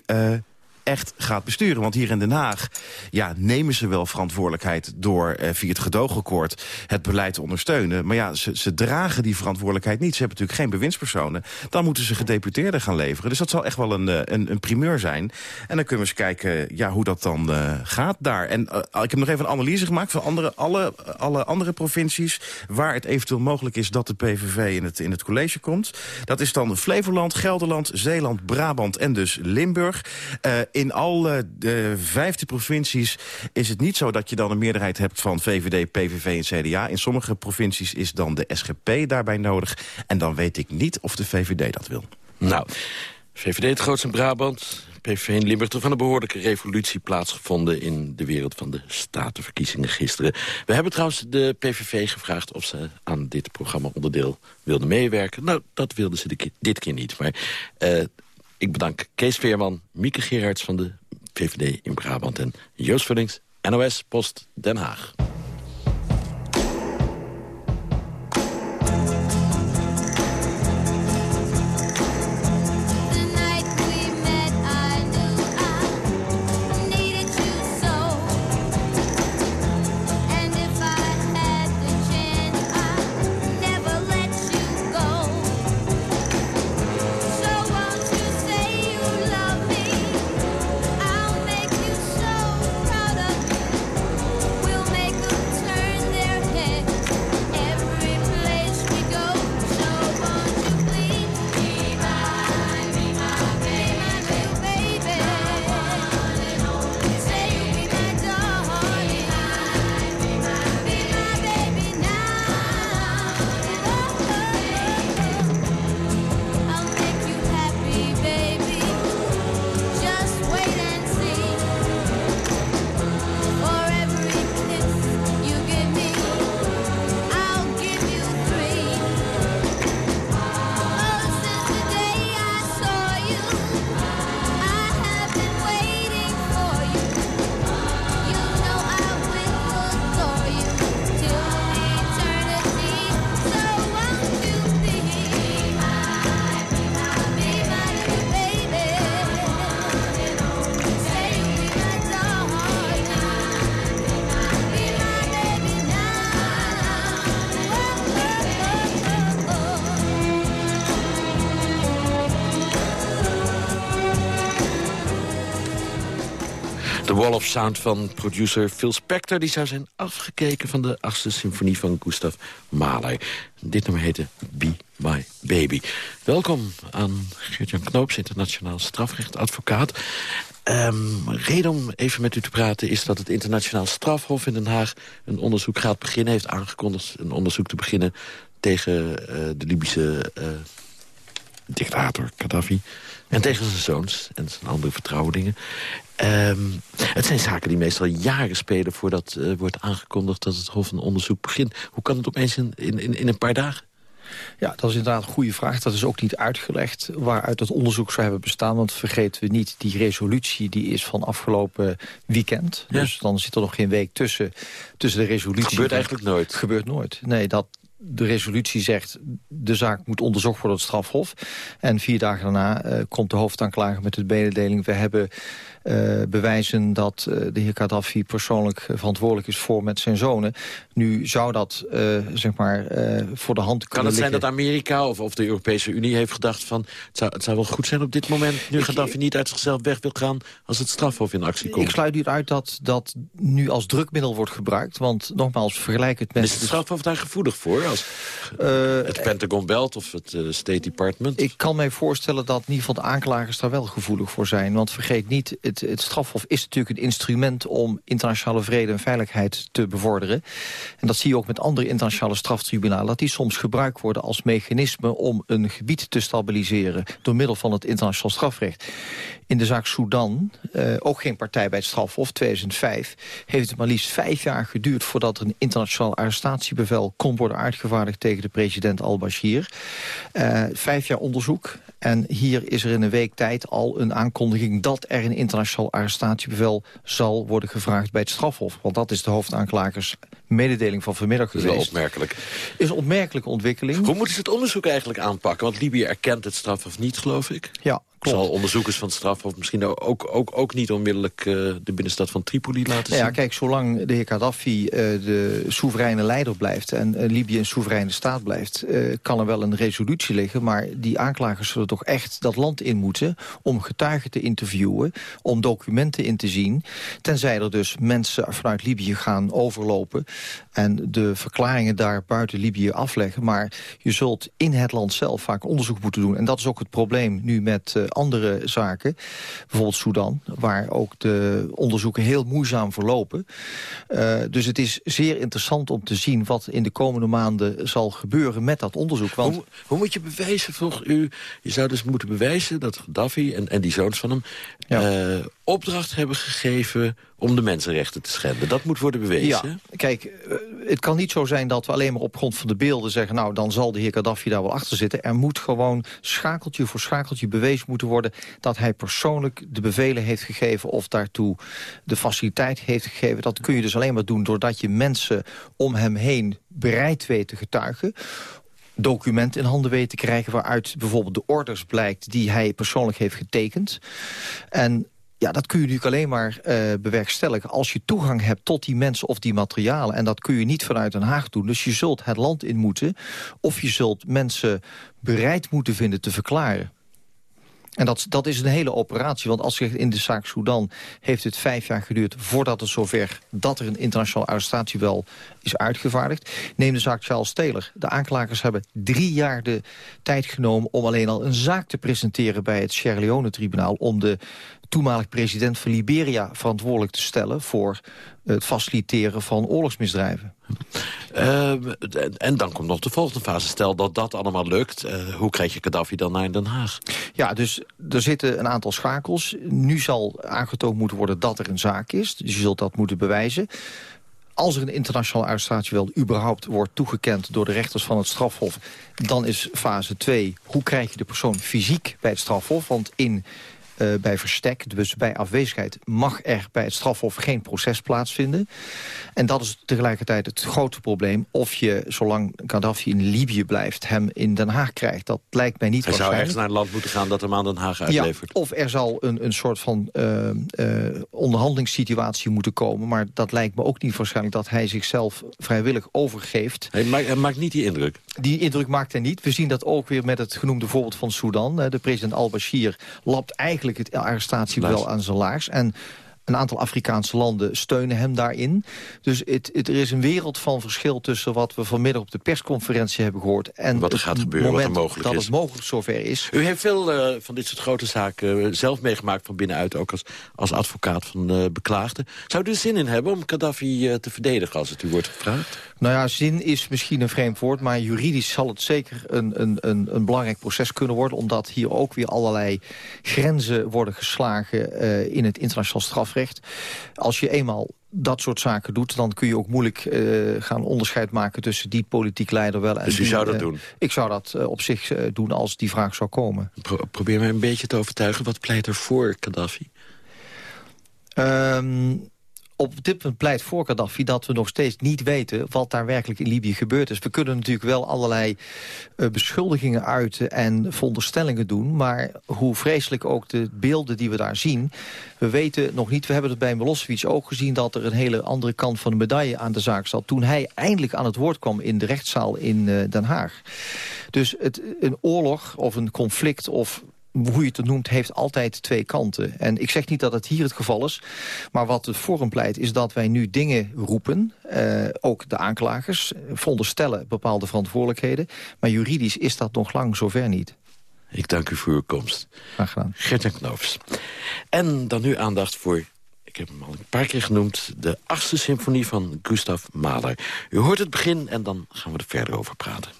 echt gaat besturen. Want hier in Den Haag ja, nemen ze wel verantwoordelijkheid... door eh, via het gedoogakkoord het beleid te ondersteunen. Maar ja, ze, ze dragen die verantwoordelijkheid niet. Ze hebben natuurlijk geen bewindspersonen. Dan moeten ze gedeputeerden gaan leveren. Dus dat zal echt wel een, eh, een, een primeur zijn. En dan kunnen we eens kijken ja, hoe dat dan uh, gaat daar. En uh, ik heb nog even een analyse gemaakt van andere, alle, alle andere provincies... waar het eventueel mogelijk is dat de PVV in het, in het college komt. Dat is dan Flevoland, Gelderland, Zeeland, Brabant en dus Limburg. Uh, in alle de 15 provincies is het niet zo dat je dan een meerderheid hebt van VVD, PVV en CDA. In sommige provincies is dan de SGP daarbij nodig. En dan weet ik niet of de VVD dat wil. Nou, VVD het grootste in Brabant, PVV in Limburg... toch van een behoorlijke revolutie plaatsgevonden... in de wereld van de statenverkiezingen gisteren. We hebben trouwens de PVV gevraagd of ze aan dit programma onderdeel wilden meewerken. Nou, dat wilden ze dit keer niet. Maar uh, ik bedank Kees Veerman, Mieke Gerards van de VVD in Brabant... en Joost Vullings, NOS Post Den Haag. Of Sound van producer Phil Spector... die zou zijn afgekeken van de achtste symfonie van Gustav Mahler. Dit nummer heette Be My Baby. Welkom aan Geert-Jan Knoops, internationaal strafrechtadvocaat. Um, reden om even met u te praten is dat het internationaal strafhof in Den Haag... een onderzoek gaat beginnen, heeft aangekondigd een onderzoek te beginnen... tegen uh, de Libische uh, dictator Gaddafi... En tegen zijn zoons en zijn andere vertrouwelingen. Um, het zijn zaken die meestal jaren spelen voordat uh, wordt aangekondigd dat het Hof een onderzoek begint. Hoe kan het opeens in, in, in een paar dagen? Ja, dat is inderdaad een goede vraag. Dat is ook niet uitgelegd waaruit het onderzoek zou hebben bestaan. Want vergeten we niet, die resolutie die is van afgelopen weekend. Ja. Dus dan zit er nog geen week tussen, tussen de resolutie. Gebeurt eigenlijk nooit. gebeurt nooit. Nee, dat, de resolutie zegt... de zaak moet onderzocht worden door het strafhof. En vier dagen daarna uh, komt de hoofdaanklager met de mededeling... we hebben uh, bewijzen dat uh, de heer Gaddafi persoonlijk verantwoordelijk is voor met zijn zonen. Nu zou dat zeg maar voor de hand kunnen Kan het zijn liggen. dat Amerika of, of de Europese Unie heeft gedacht van... Het zou, het zou wel goed zijn op dit moment nu Gaddafi niet uit zichzelf weg wil gaan... als het strafhof in actie komt? Ik sluit niet uit dat dat nu als drukmiddel wordt gebruikt. Want nogmaals, vergelijk het met... Is het strafhof daar gevoelig voor? Als het Pentagon belt of het State Department? Ik kan mij voorstellen dat in ieder geval de aanklagers daar wel gevoelig voor zijn. Want vergeet niet, het, het strafhof is natuurlijk een instrument... om internationale vrede en veiligheid te bevorderen. En dat zie je ook met andere internationale straftribunalen... dat die soms gebruikt worden als mechanisme om een gebied te stabiliseren... door middel van het internationaal strafrecht. In de zaak Sudan, uh, ook geen partij bij het strafhof, 2005... heeft het maar liefst vijf jaar geduurd voordat een internationaal arrestatiebevel... kon worden uitgevaardigd tegen de president al-Bashir. Uh, vijf jaar onderzoek. En hier is er in een week tijd al een aankondiging... dat er een internationaal arrestatiebevel zal worden gevraagd bij het strafhof. Want dat is de hoofdaanklagers mededeling van vanmiddag dat geweest. is wel opmerkelijk. Is een opmerkelijke ontwikkeling. Hoe moeten ze het onderzoek eigenlijk aanpakken? Want Libië erkent het strafhof niet, geloof ik. Ja, Zal onderzoekers van het strafhof misschien ook, ook, ook niet onmiddellijk uh, de binnenstad van Tripoli laten zien? Nou ja, kijk, zolang de heer Gaddafi uh, de soevereine leider blijft... en uh, Libië een soevereine staat blijft, kan er wel een resolutie liggen. Maar die aanklagers zullen toch echt dat land in moeten... om getuigen te interviewen, om documenten in te zien. Tenzij er dus mensen vanuit Libië gaan overlopen... en de verklaringen daar buiten Libië afleggen. Maar je zult in het land zelf vaak onderzoek moeten doen. En dat is ook het probleem nu met andere zaken. Bijvoorbeeld Sudan, waar ook de onderzoeken heel moeizaam verlopen. Uh, dus het is zeer interessant om te zien wat in de komende maanden zal gebeuren met dat onderzoek. Want... Hoe, hoe moet je bewijzen, volgens u? Je zou dus moeten bewijzen dat Gaddafi en, en die zoons van hem... Ja. Uh, opdracht hebben gegeven om de mensenrechten te schenden. Dat moet worden bewezen. Ja, kijk, uh, het kan niet zo zijn dat we alleen maar op grond van de beelden zeggen... nou, dan zal de heer Gaddafi daar wel achter zitten. Er moet gewoon schakeltje voor schakeltje bewezen moeten worden... dat hij persoonlijk de bevelen heeft gegeven... of daartoe de faciliteit heeft gegeven. Dat kun je dus alleen maar doen doordat je mensen om hem heen bereid weet te getuigen documenten in handen weet te krijgen... waaruit bijvoorbeeld de orders blijkt die hij persoonlijk heeft getekend. En ja, dat kun je natuurlijk alleen maar uh, bewerkstelligen... als je toegang hebt tot die mensen of die materialen. En dat kun je niet vanuit Den Haag doen. Dus je zult het land in moeten... of je zult mensen bereid moeten vinden te verklaren. En dat, dat is een hele operatie, want als je in de zaak Sudan... heeft het vijf jaar geduurd voordat het zover... dat er een internationale arrestatie wel is uitgevaardigd. Neem de zaak Charles Taylor. De aanklagers hebben drie jaar de tijd genomen... om alleen al een zaak te presenteren bij het Sierra Leone-tribunaal... om de toenmalig president van Liberia verantwoordelijk te stellen... voor het faciliteren van oorlogsmisdrijven. Uh, en dan komt nog de volgende fase. Stel dat dat allemaal lukt, uh, hoe krijg je Gaddafi dan naar Den Haag? Ja, dus er zitten een aantal schakels. Nu zal aangetoond moeten worden dat er een zaak is. Dus je zult dat moeten bewijzen als er een internationale arrestatie wel überhaupt wordt toegekend door de rechters van het strafhof, dan is fase 2, hoe krijg je de persoon fysiek bij het strafhof? Want in uh, bij verstek, dus bij afwezigheid... mag er bij het strafhof geen proces plaatsvinden. En dat is tegelijkertijd het grote probleem. Of je, zolang Gaddafi in Libië blijft, hem in Den Haag krijgt. Dat lijkt mij niet Hij zou ergens naar een land moeten gaan dat hem aan Den Haag uitlevert. Ja, of er zal een, een soort van uh, uh, onderhandelingssituatie moeten komen. Maar dat lijkt me ook niet waarschijnlijk dat hij zichzelf vrijwillig overgeeft. Hij maakt, hij maakt niet die indruk. Die indruk maakt hij niet. We zien dat ook weer met het genoemde voorbeeld van Sudan. De president al-Bashir lapt eigenlijk het arrestatie wel aan zijn laars. En een aantal Afrikaanse landen steunen hem daarin. Dus het, het, er is een wereld van verschil tussen wat we vanmiddag op de persconferentie hebben gehoord... en wat er gaat gebeuren, wat er mogelijk dat is. het mogelijk zover is. U heeft veel uh, van dit soort grote zaken uh, zelf meegemaakt van binnenuit... ook als, als advocaat van uh, beklaagden. Zou u er zin in hebben om Gaddafi te verdedigen als het u wordt gevraagd? Nou ja, zin is misschien een vreemd woord... maar juridisch zal het zeker een, een, een, een belangrijk proces kunnen worden... omdat hier ook weer allerlei grenzen worden geslagen in het internationaal strafrecht als je eenmaal dat soort zaken doet... dan kun je ook moeilijk uh, gaan onderscheid maken tussen die politiek leider wel... En dus u die, zou dat uh, doen? Ik zou dat uh, op zich doen als die vraag zou komen. Pro probeer me een beetje te overtuigen. Wat pleit er voor Gaddafi? Um, op dit punt pleit voor Gaddafi dat we nog steeds niet weten... wat daar werkelijk in Libië gebeurd is. We kunnen natuurlijk wel allerlei uh, beschuldigingen uiten en veronderstellingen doen... maar hoe vreselijk ook de beelden die we daar zien... we weten nog niet, we hebben het bij Milosevic ook gezien... dat er een hele andere kant van de medaille aan de zaak zat... toen hij eindelijk aan het woord kwam in de rechtszaal in uh, Den Haag. Dus het, een oorlog of een conflict of hoe je het noemt, heeft altijd twee kanten. En ik zeg niet dat het hier het geval is. Maar wat het Forum pleit is dat wij nu dingen roepen. Uh, ook de aanklagers veronderstellen bepaalde verantwoordelijkheden. Maar juridisch is dat nog lang zover niet. Ik dank u voor uw komst. Graag gedaan. Gert Knoofs. En dan nu aandacht voor ik heb hem al een paar keer genoemd... de achtste symfonie van Gustav Mahler. U hoort het begin en dan gaan we er verder over praten.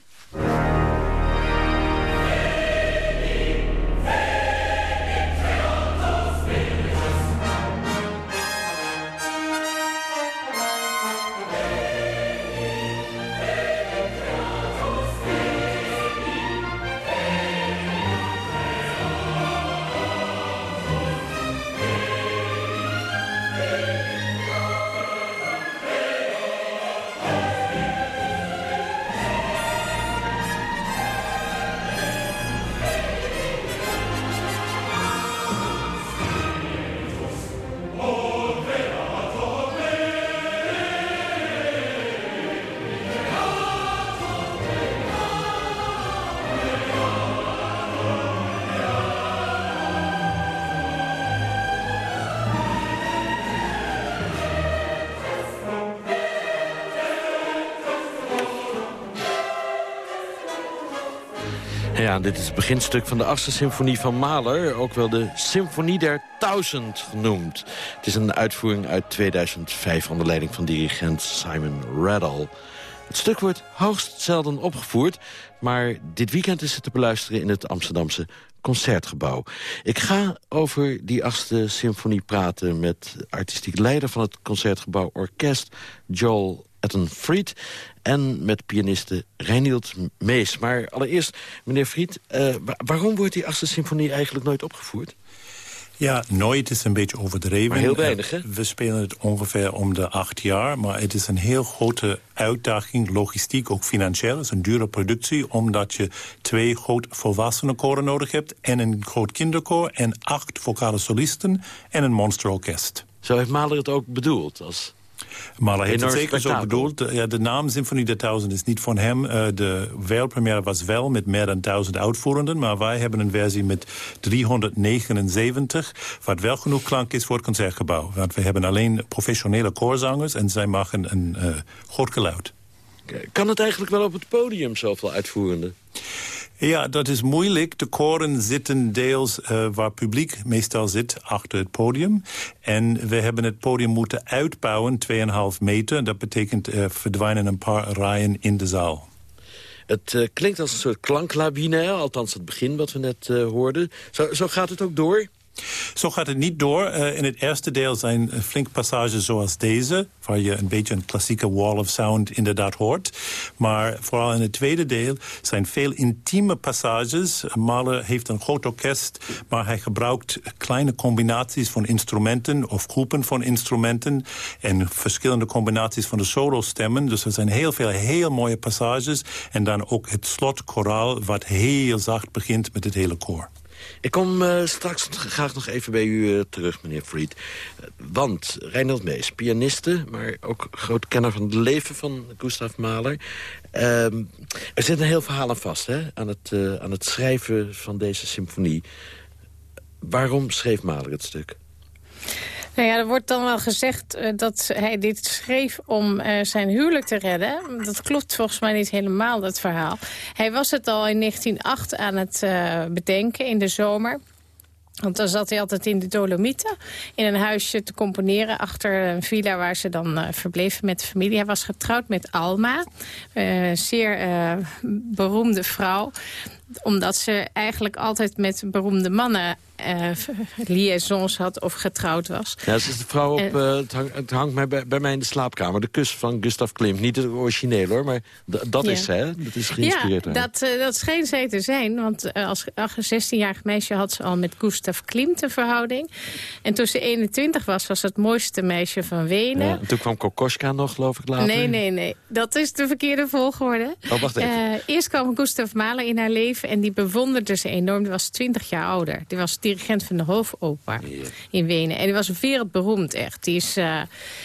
Dit is het beginstuk van de achtste symfonie van Mahler. Ook wel de Symfonie der Tausend genoemd. Het is een uitvoering uit 2005 onder leiding van dirigent Simon Rattle. Het stuk wordt hoogst zelden opgevoerd... maar dit weekend is het te beluisteren in het Amsterdamse Concertgebouw. Ik ga over die achtste symfonie praten met artistiek leider van het Concertgebouw Orkest... Joel Etten Fried en met pianiste Reinild Mees. Maar allereerst, meneer Fried, uh, waarom wordt die achtste symfonie eigenlijk nooit opgevoerd? Ja, nooit is een beetje overdreven. Maar heel weinig, hè? We spelen het ongeveer om de acht jaar. Maar het is een heel grote uitdaging, logistiek, ook financieel. Het is een dure productie, omdat je twee groot volwassenen koren nodig hebt... en een groot kinderkoor en acht vocale solisten en een monsterorkest. Zo heeft Mahler het ook bedoeld als maar hij heeft het zeker zo bedoeld. Ja, de naam Symfonie der Duizend is niet van hem. Uh, de wereldpremière was wel met meer dan duizend uitvoerenden. Maar wij hebben een versie met 379. Wat wel genoeg klank is voor het concertgebouw. Want we hebben alleen professionele koorzangers. En zij maken een uh, groot geluid. Kan het eigenlijk wel op het podium zoveel uitvoerenden? Ja, dat is moeilijk. De koren zitten deels uh, waar publiek meestal zit, achter het podium. En we hebben het podium moeten uitbouwen, 2,5 meter. Dat betekent uh, verdwijnen een paar rijen in de zaal. Het uh, klinkt als een soort klanklabine, althans het begin wat we net hoorden. Zo, zo gaat het ook door? Zo gaat het niet door. Uh, in het eerste deel zijn flink passages zoals deze... waar je een beetje een klassieke wall of sound inderdaad hoort. Maar vooral in het tweede deel zijn veel intieme passages. Mahler heeft een groot orkest, maar hij gebruikt kleine combinaties van instrumenten... of groepen van instrumenten en verschillende combinaties van de solostemmen. Dus er zijn heel veel heel mooie passages. En dan ook het slotkoraal wat heel zacht begint met het hele koor. Ik kom uh, straks graag nog even bij u uh, terug, meneer Fried. Uh, want Reinhold Mees, pianiste, maar ook groot kenner van het leven van Gustav Mahler. Ehm, er zit een heel verhaal aan vast hè, aan, het, aan het schrijven van deze symfonie. Waarom schreef Mahler het stuk? Nou ja, er wordt dan wel gezegd uh, dat hij dit schreef om uh, zijn huwelijk te redden. Dat klopt volgens mij niet helemaal, dat verhaal. Hij was het al in 1908 aan het uh, bedenken in de zomer. Want dan zat hij altijd in de Dolomieten, in een huisje te componeren... achter een villa waar ze dan verbleven met de familie. Hij was getrouwd met Alma, een zeer beroemde vrouw omdat ze eigenlijk altijd met beroemde mannen uh, liaisons had of getrouwd was. Ja, ze is de vrouw op, uh, het, hang, het, hangt mij bij, bij, mij in de slaapkamer. De kus van Gustav Klimt. Niet het origineel hoor, maar dat is ze, hè? Dat is geïnspireerd. Ja, dat, uh, dat scheen zij te zijn. Want als 16-jarig meisje had ze al met Gustav Klimt een verhouding. En toen ze 21 was, was het mooiste meisje van Wenen. Ja, en toen kwam Kokoschka nog, geloof ik, later. Nee, nee, nee. Dat is de verkeerde volgorde. Oh, wacht even. eerst kwam Gustav Mahler in haar leven en die bewonderde ze enorm. Die was 20 jaar ouder. Die was dirigent van de Hofoper in Wenen. En die was wereldberoemd echt. Die is, uh,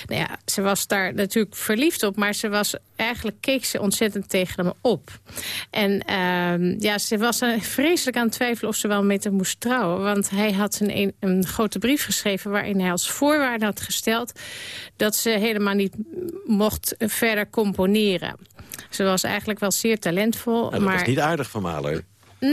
nou ja, ze was daar natuurlijk verliefd op, maar ze was, eigenlijk keek ze ontzettend tegen hem op. En uh, ja, ze was vreselijk aan het twijfelen of ze wel met hem moest trouwen. Want hij had een, een, een grote brief geschreven waarin hij als voorwaarde had gesteld dat ze helemaal niet mocht verder componeren. Ze was eigenlijk wel zeer talentvol. Nou, dat maar... was niet aardig van Mahler.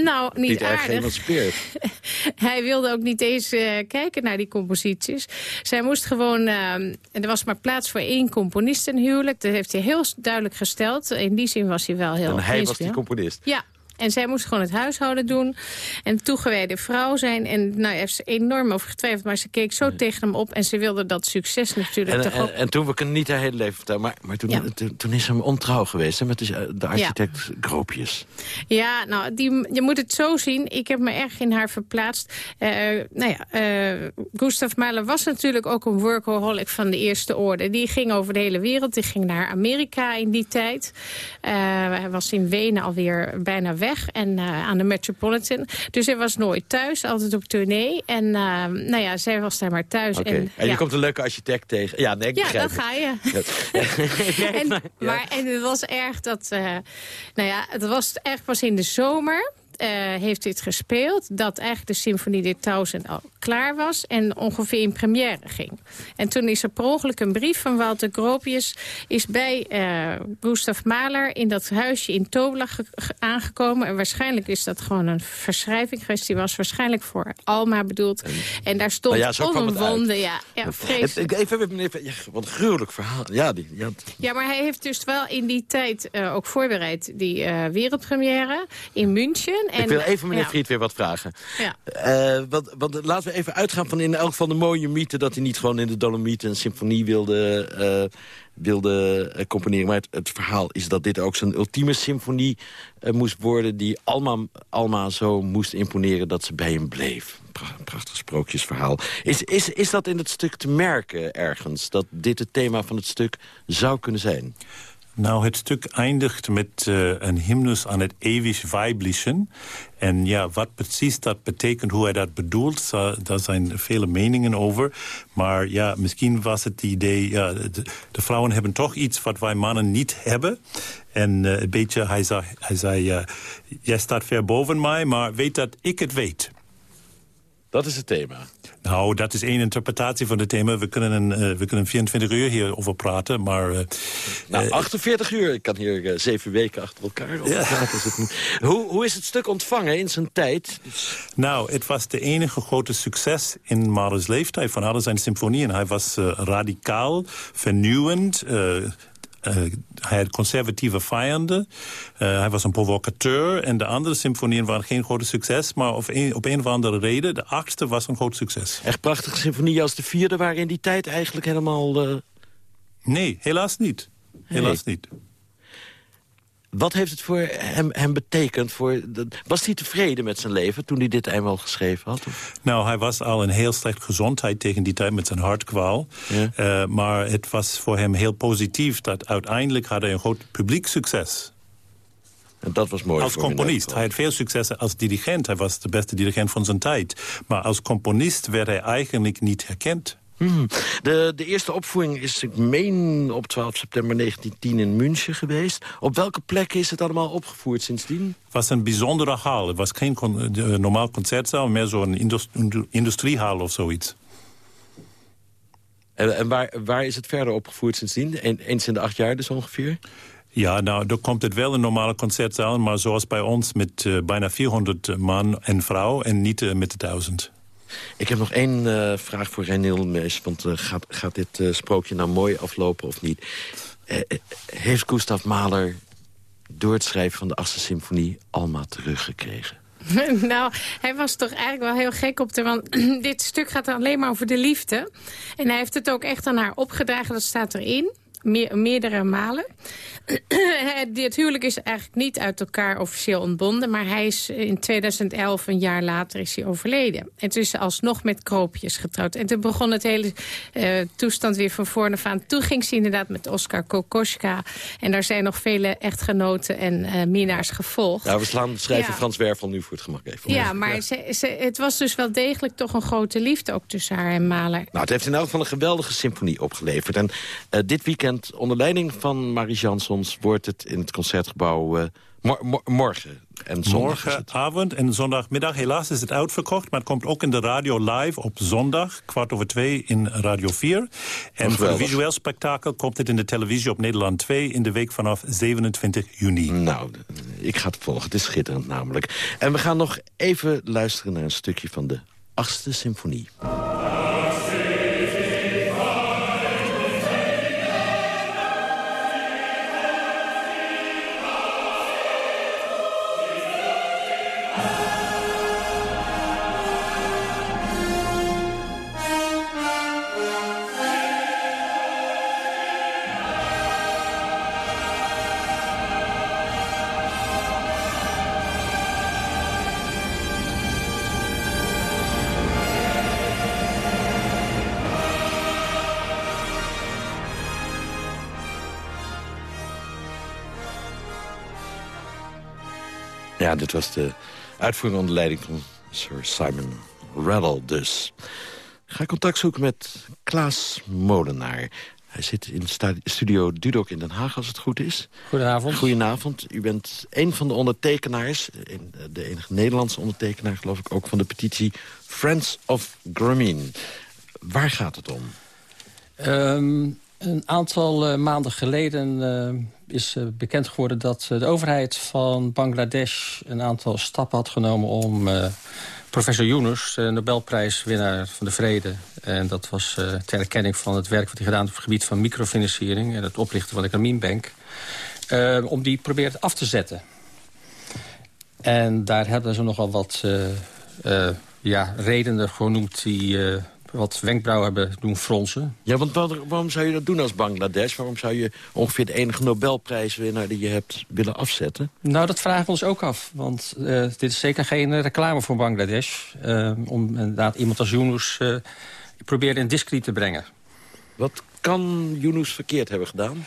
Nou, niet, niet aardig. Hij wilde ook niet eens uh, kijken naar die composities. Zij moest gewoon... Uh, er was maar plaats voor één componist in huwelijk. Dat heeft hij heel duidelijk gesteld. In die zin was hij wel heel... En hij was die componist? Ja, en zij moest gewoon het huishouden doen. En toegewijde vrouw zijn. En nou, heeft ze enorm over getwijfeld. Maar ze keek zo tegen hem op. En ze wilde dat succes natuurlijk en, toch en. En toen, we kunnen niet haar hele leven vertellen. Maar, maar toen, Ja. toen, toen is ze hem ontrouw geweest hè, met de, de architect Groopjes. Ja, nou, die, je moet het zo zien. Ik heb me erg in haar verplaatst. Eh, nou ja, eh, Gustav Mahler was natuurlijk ook een workaholic van de eerste orde. Die ging over de hele wereld. Die ging naar Amerika in die tijd. Eh, hij was in Wenen alweer bijna weg. En eh, aan de Metropolitan. Dus hij was nooit thuis, altijd op tournee. En eh, nou ja, zij was daar maar thuis. Oké. En, En, je ja. komt een leuke architect tegen. Ja, nee, ik Ja, dan ga je. en, Ja. maar, en het was erg dat... eh, nou ja, het was echt pas in de zomer... uh, heeft dit gespeeld... dat eigenlijk de symfonie de Tausen al klaar was... en ongeveer in première ging. En toen is er per ongeluk een brief van Walter Gropius... is bij uh, Gustav Mahler in dat huisje in Toblach aangekomen. En waarschijnlijk is dat gewoon een verschrijving geweest. Die was waarschijnlijk voor Alma bedoeld. En, daar stond nou ja, omwonden... Ja, ja, vreselijk. Even, even, ja, wat een gruwelijk verhaal. Ja, die, ja. ja, maar hij heeft dus wel in die tijd uh, ook voorbereid... die uh, wereldpremière in München. En, ik wil even meneer ja. Fried weer wat vragen. Ja. Uh, want, want, laten we even uitgaan van in elk geval de mooie mythe... dat hij niet gewoon in de Dolomieten een symfonie wilde, wilde componeren. Maar het, het, verhaal is dat dit ook zijn ultieme symfonie moest worden... die Alma, Alma zo moest imponeren dat ze bij hem bleef prachtig sprookjesverhaal. Is, is, is dat in het stuk te merken ergens? Dat dit het thema van het stuk zou kunnen zijn? Nou, het stuk eindigt met uh, een hymnus aan het eeuwig weiblichen. En ja, wat precies dat betekent, hoe hij dat bedoelt... daar zijn vele meningen over. Maar ja, misschien was het idee... Ja, de, vrouwen hebben toch iets wat wij mannen niet hebben. En uh, een beetje, hij zei, hij zei uh, jij staat ver boven mij, maar weet dat ik het weet. Dat is het thema. Nou, dat is één interpretatie van het thema. We kunnen, een, uh, we kunnen 24 uur hierover praten, maar... Uh, nou, 48 uur. Ik kan hier zeven weken achter elkaar over ja. praten. hoe, hoe is het stuk ontvangen in zijn tijd? Nou, het was de enige grote succes in Mahler's leeftijd van alle zijn symfonieën. Hij was radicaal, vernieuwend hij had conservatieve vijanden. Uh, hij was een provocateur. En de andere symfonieën waren geen grote succes. Maar op een, op een of andere reden, de achtste was een groot succes. Echt prachtige symfonieën als de vierde waren in die tijd eigenlijk helemaal... Uh... Nee, helaas niet. Helaas niet. Wat heeft het voor hem, hem betekend? Voor, was hij tevreden met zijn leven toen hij dit eenmaal geschreven had? Nou, hij was al in heel slecht gezondheid tegen die tijd met zijn hartkwaal. Ja. Uh, maar het was voor hem heel positief dat uiteindelijk had hij een groot publiek succes. En dat was mooi Als componist. Hij had veel successen als dirigent. Hij was de beste dirigent van zijn tijd. Maar als componist werd hij eigenlijk niet herkend. Hmm. De, de eerste opvoering is, ik meen, op 12 september 1910 in München geweest. Op welke plekken is het allemaal opgevoerd sindsdien? Het was een bijzondere hal. Het was geen con normaal concertzaal, meer zo'n indust industriehal of zoiets. En, en, waar, waar is het verder opgevoerd sindsdien? eens in de acht jaar dus ongeveer? Ja, nou, dan komt het wel een normale concertzaal... maar zoals bij ons met uh, bijna 400 man en vrouw... en niet uh, met de duizend. Ik heb nog één uh, vraag voor Reniel Mees. Want uh, gaat, gaat dit uh, sprookje nou mooi aflopen of niet? heeft Gustav Mahler door het schrijven van de achtste symfonie... Alma teruggekregen? nou, hij was toch eigenlijk wel heel gek op de... Want dit stuk gaat alleen maar over de liefde. En hij heeft het ook echt aan haar opgedragen, dat staat erin. Meer, meerdere malen. het huwelijk is eigenlijk niet uit elkaar officieel ontbonden... maar hij is in 2011, een jaar later, is hij overleden. En toen is ze alsnog met Kroopjes getrouwd. En toen begon het hele uh, toestand weer van voren af aan. Toen ging ze inderdaad met Oscar Kokoschka. En daar zijn nog vele echtgenoten en uh, minnaars gevolgd. Ja, we slaan schrijven ja. Frans Wervel nu voor het gemak even. Ja, maar ja. Ze, ze, het was dus wel degelijk toch een grote liefde ook tussen haar en Mahler. Nou, het heeft in elk geval een geweldige symfonie opgeleverd. En uh, dit weekend onder leiding van Marie Jansson wordt het in het Concertgebouw uh, mor mor morgen. En Morgenavond en zondagmiddag. Helaas is het uitverkocht, maar het komt ook in de radio live op zondag, kwart over twee in Radio 4. En voor een visueel spektakel komt het in de televisie op Nederland 2 in de week vanaf 27 juni. Nou, ik ga het volgen. Het is schitterend namelijk. En we gaan nog even luisteren naar een stukje van de achtste symfonie. Ja, dit was de uitvoering onder leiding van Sir Simon Rattle dus. Ik ga contact zoeken met Klaas Molenaar. Hij zit in studio Dudok in Den Haag, als het goed is. Goedenavond. Goedenavond. U bent een van de ondertekenaars, de enige Nederlandse ondertekenaar... geloof ik ook van de petitie Friends of Grameen. Waar gaat het om? Ehm, een aantal uh, maanden geleden uh, is uh, bekend geworden... dat de overheid van Bangladesh een aantal stappen had genomen... om professor Yunus, Nobelprijswinnaar van de Vrede... en dat was ter erkenning van het werk wat hij gedaan... op het gebied van microfinanciering... en het oprichten van de Grameenbank... om die proberen af te zetten. En daar hebben ze nogal wat ja, redenen genoemd... die wat wenkbrauwen hebben doen fronsen. Ja, want waarom zou je dat doen als Bangladesh? Waarom zou je ongeveer de enige Nobelprijswinnaar die je hebt willen afzetten? Nou, dat vragen we ons ook af. Want uh, dit is zeker geen reclame voor Bangladesh. Uh, om inderdaad iemand als Yunus uh, proberen in discrediet te brengen. Wat kan Yunus verkeerd hebben gedaan?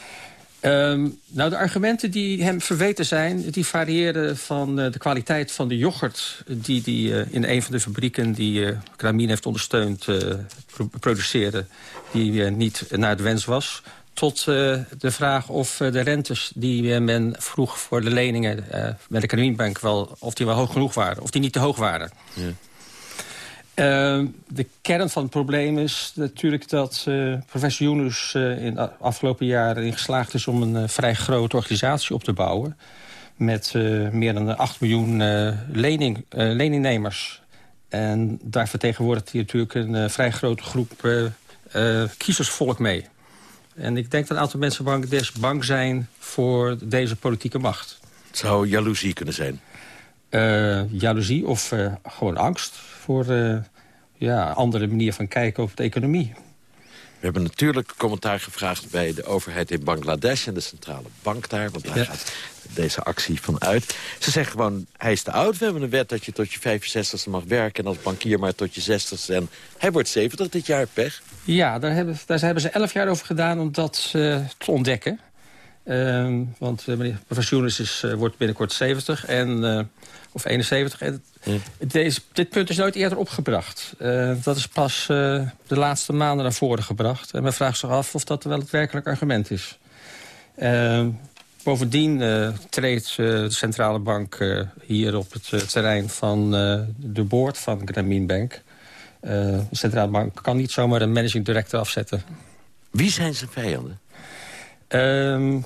Um, nou, de argumenten die hem verweten zijn... die variëren van uh, de kwaliteit van de yoghurt... die hij uh, in een van de fabrieken die uh, Grameen heeft ondersteund pro produceerde... die niet naar de wens was... tot de vraag of de rentes die men vroeg voor de leningen... met de Grameenbank wel, of die wel hoog genoeg waren. Of die niet te hoog waren. Ja. Uh, de kern van het probleem is natuurlijk dat uh, professor Yunus uh, in de afgelopen jaren in geslaagd is om een uh, vrij grote organisatie op te bouwen. Met meer dan 8 miljoen lening, leningnemers. En daar vertegenwoordigt hij natuurlijk een vrij grote groep kiezersvolk mee. En ik denk dat een aantal mensen Bangladesh bang zijn voor deze politieke macht. Het zou jaloezie kunnen zijn. jaloezie of gewoon angst voor uh, ja, andere manier van kijken over de economie. We hebben natuurlijk commentaar gevraagd bij de overheid in Bangladesh... en de centrale bank daar, want daar ja. gaat deze actie van uit. Ze zeggen gewoon, hij is te oud. We hebben een wet dat je tot je 65ste mag werken... en als bankier maar tot je 60ste. En hij wordt 70 dit jaar, pech. Ja, daar hebben, daar hebben ze 11 jaar over gedaan om dat uh, te ontdekken. Uh, want uh, meneer professor is, uh, wordt binnenkort 70 en, of 71. En deze, dit punt is nooit eerder opgebracht. Uh, dat is pas uh, de laatste maanden naar voren gebracht. En men vraagt zich af of dat wel het werkelijk argument is. Uh, bovendien treedt de centrale bank hier op het terrein van de boord van Grameen Bank. de centrale bank kan niet zomaar een managing director afzetten. Wie zijn zijn vijanden? Ehm,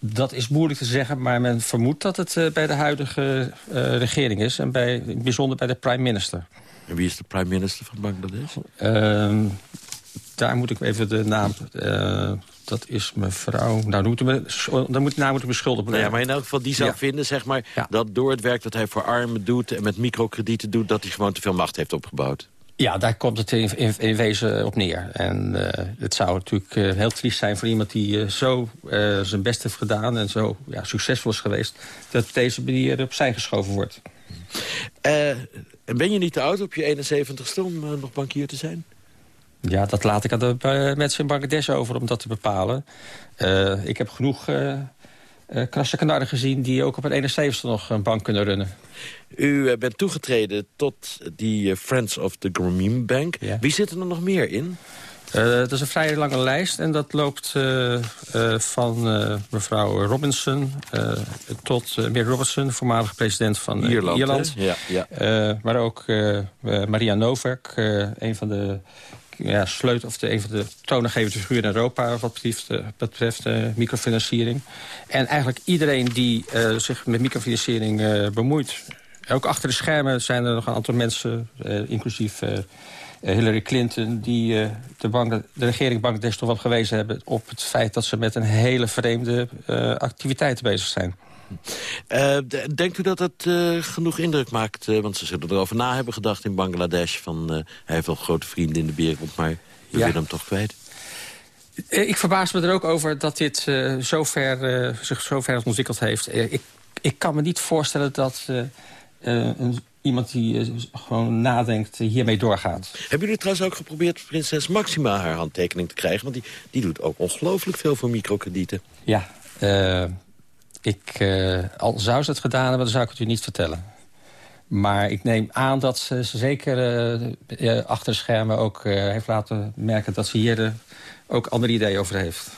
dat is moeilijk te zeggen, maar men vermoedt dat het uh, bij de huidige uh, regering is. En bij, bijzonder bij de prime minister. En wie is de prime minister van Bangladesh? Uh, daar moet ik even de naam... Uh, dat is mevrouw... Nou, dan moet, me, dan moet, nou ik beschuldigd nou ja, maar in elk geval, die zou ja. vinden zeg maar, ja. dat door het werk dat hij voor armen doet... en met microkredieten doet, dat hij gewoon te veel macht heeft opgebouwd. Ja, daar komt het in, in, in wezen op neer. En uh, het zou natuurlijk uh, heel triest zijn voor iemand die uh, zo zijn best heeft gedaan... en zo ja, succesvol is geweest, dat deze manier opzij geschoven wordt. en ben je niet te oud op je 71ste om nog bankier te zijn? Ja, dat laat ik aan de mensen in Bangladesh over om dat te bepalen. ik heb genoeg uh, krasse gezien... die ook op een 71 nog een bank kunnen runnen. U bent toegetreden tot die Friends of the Grameen Bank. Ja. Wie zit er nog meer in? Uh, dat is een vrij lange lijst en dat loopt uh, uh, van mevrouw Robinson tot Mary Robertson, voormalig president van Ierland. Ierland. Ja, ja. maar ook Maria Novak, een van de ja, sleut, of de, een van de toonaangevende figuren in Europa... wat betreft, uh, betreft uh, microfinanciering. En eigenlijk iedereen die uh, zich met microfinanciering bemoeit... ook achter de schermen zijn er nog een aantal mensen, inclusief... Hillary Clinton, die de, bank, de regering toch wel gewezen hebben... op het feit dat ze met een hele vreemde activiteiten bezig zijn. Uh, denkt u dat het uh, genoeg indruk maakt? Uh, want ze zullen erover na hebben gedacht in Bangladesh. Van, hij heeft wel grote vrienden in de wereld, maar we ja. willen hem toch kwijt. Ik verbaas me er ook over dat dit zo ver, zich zo ver ontwikkeld heeft. ik, ik kan me niet voorstellen dat een, iemand die gewoon nadenkt hiermee doorgaat. Hebben jullie trouwens ook geprobeerd prinses Maxima haar handtekening te krijgen? Want die, die doet ook ongelooflijk veel voor microkredieten. Ja, ik, uh, al zou ze het gedaan hebben, dan zou ik het u niet vertellen. Maar ik neem aan dat ze zeker uh, achter de schermen ook heeft laten merken... dat ze hier ook andere ideeën over heeft.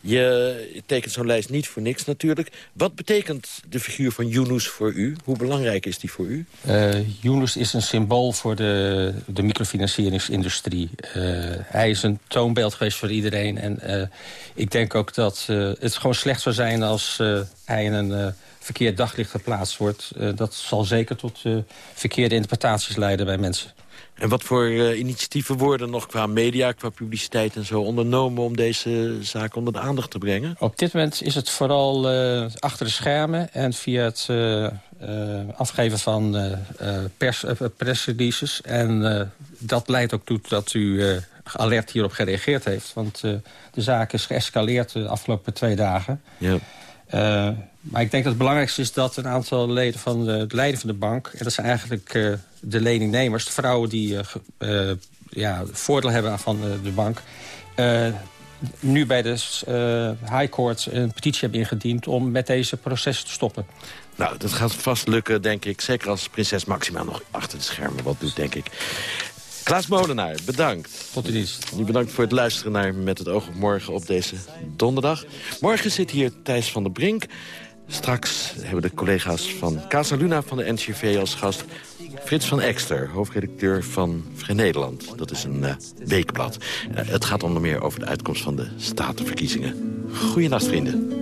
Je tekent zo'n lijst niet voor niks natuurlijk. Wat betekent de figuur van Yunus voor u? Hoe belangrijk is die voor u? Uh, Yunus is een symbool voor de, de microfinancieringsindustrie. Uh, hij is een toonbeeld geweest voor iedereen. En uh, ik denk ook dat het gewoon slecht zou zijn als hij in een verkeerd daglicht geplaatst wordt. dat zal zeker tot verkeerde interpretaties leiden bij mensen. En wat voor uh, initiatieven worden nog qua media, qua publiciteit en zo ondernomen... om deze zaak onder de aandacht te brengen? Op dit moment is het vooral uh, achter de schermen en via het uh, afgeven van pers, pressreleases. En dat leidt ook toe dat u alert hierop gereageerd heeft. Want de zaak is geëscaleerd de afgelopen twee dagen. Ja. Maar ik denk dat het belangrijkste is dat een aantal leden van de, de leiding van de bank... en dat zijn eigenlijk de leningnemers, de vrouwen die uh, ja, voordeel hebben van de bank... Nu bij de High Court een petitie hebben ingediend... om met deze proces te stoppen. Nou, dat gaat vast lukken, denk ik. Zeker als prinses Maxima nog achter de schermen wat doet, denk ik. Klaas Molenaar, bedankt. Tot de dienst. U bedankt voor het luisteren naar Met het oog op morgen op deze donderdag. Morgen zit hier Thijs van der Brink. Straks hebben de collega's van Casa Luna van de NCV als gast... Frits van Ekster, hoofdredacteur van Vrij Nederland. Dat is een uh, weekblad. Uh, het gaat onder meer over de uitkomst van de statenverkiezingen. Goeienacht, vrienden.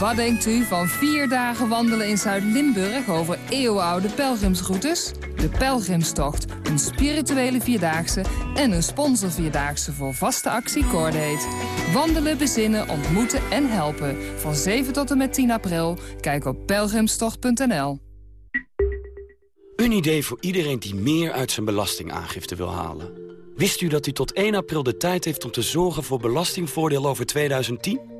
Wat denkt u van vier dagen wandelen in Zuid-Limburg over eeuwenoude pelgrimsroutes? De Pelgrimstocht, een spirituele vierdaagse en een sponsorvierdaagse voor vaste actie Cordate. Wandelen, bezinnen, ontmoeten en helpen. Van 7 tot en met 10 april. Kijk op pelgrimstocht.nl. Een idee voor iedereen die meer uit zijn belastingaangifte wil halen. Wist u dat u tot 1 april de tijd heeft om te zorgen voor belastingvoordeel over 2010?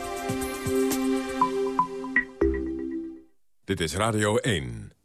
Dit is Radio 1.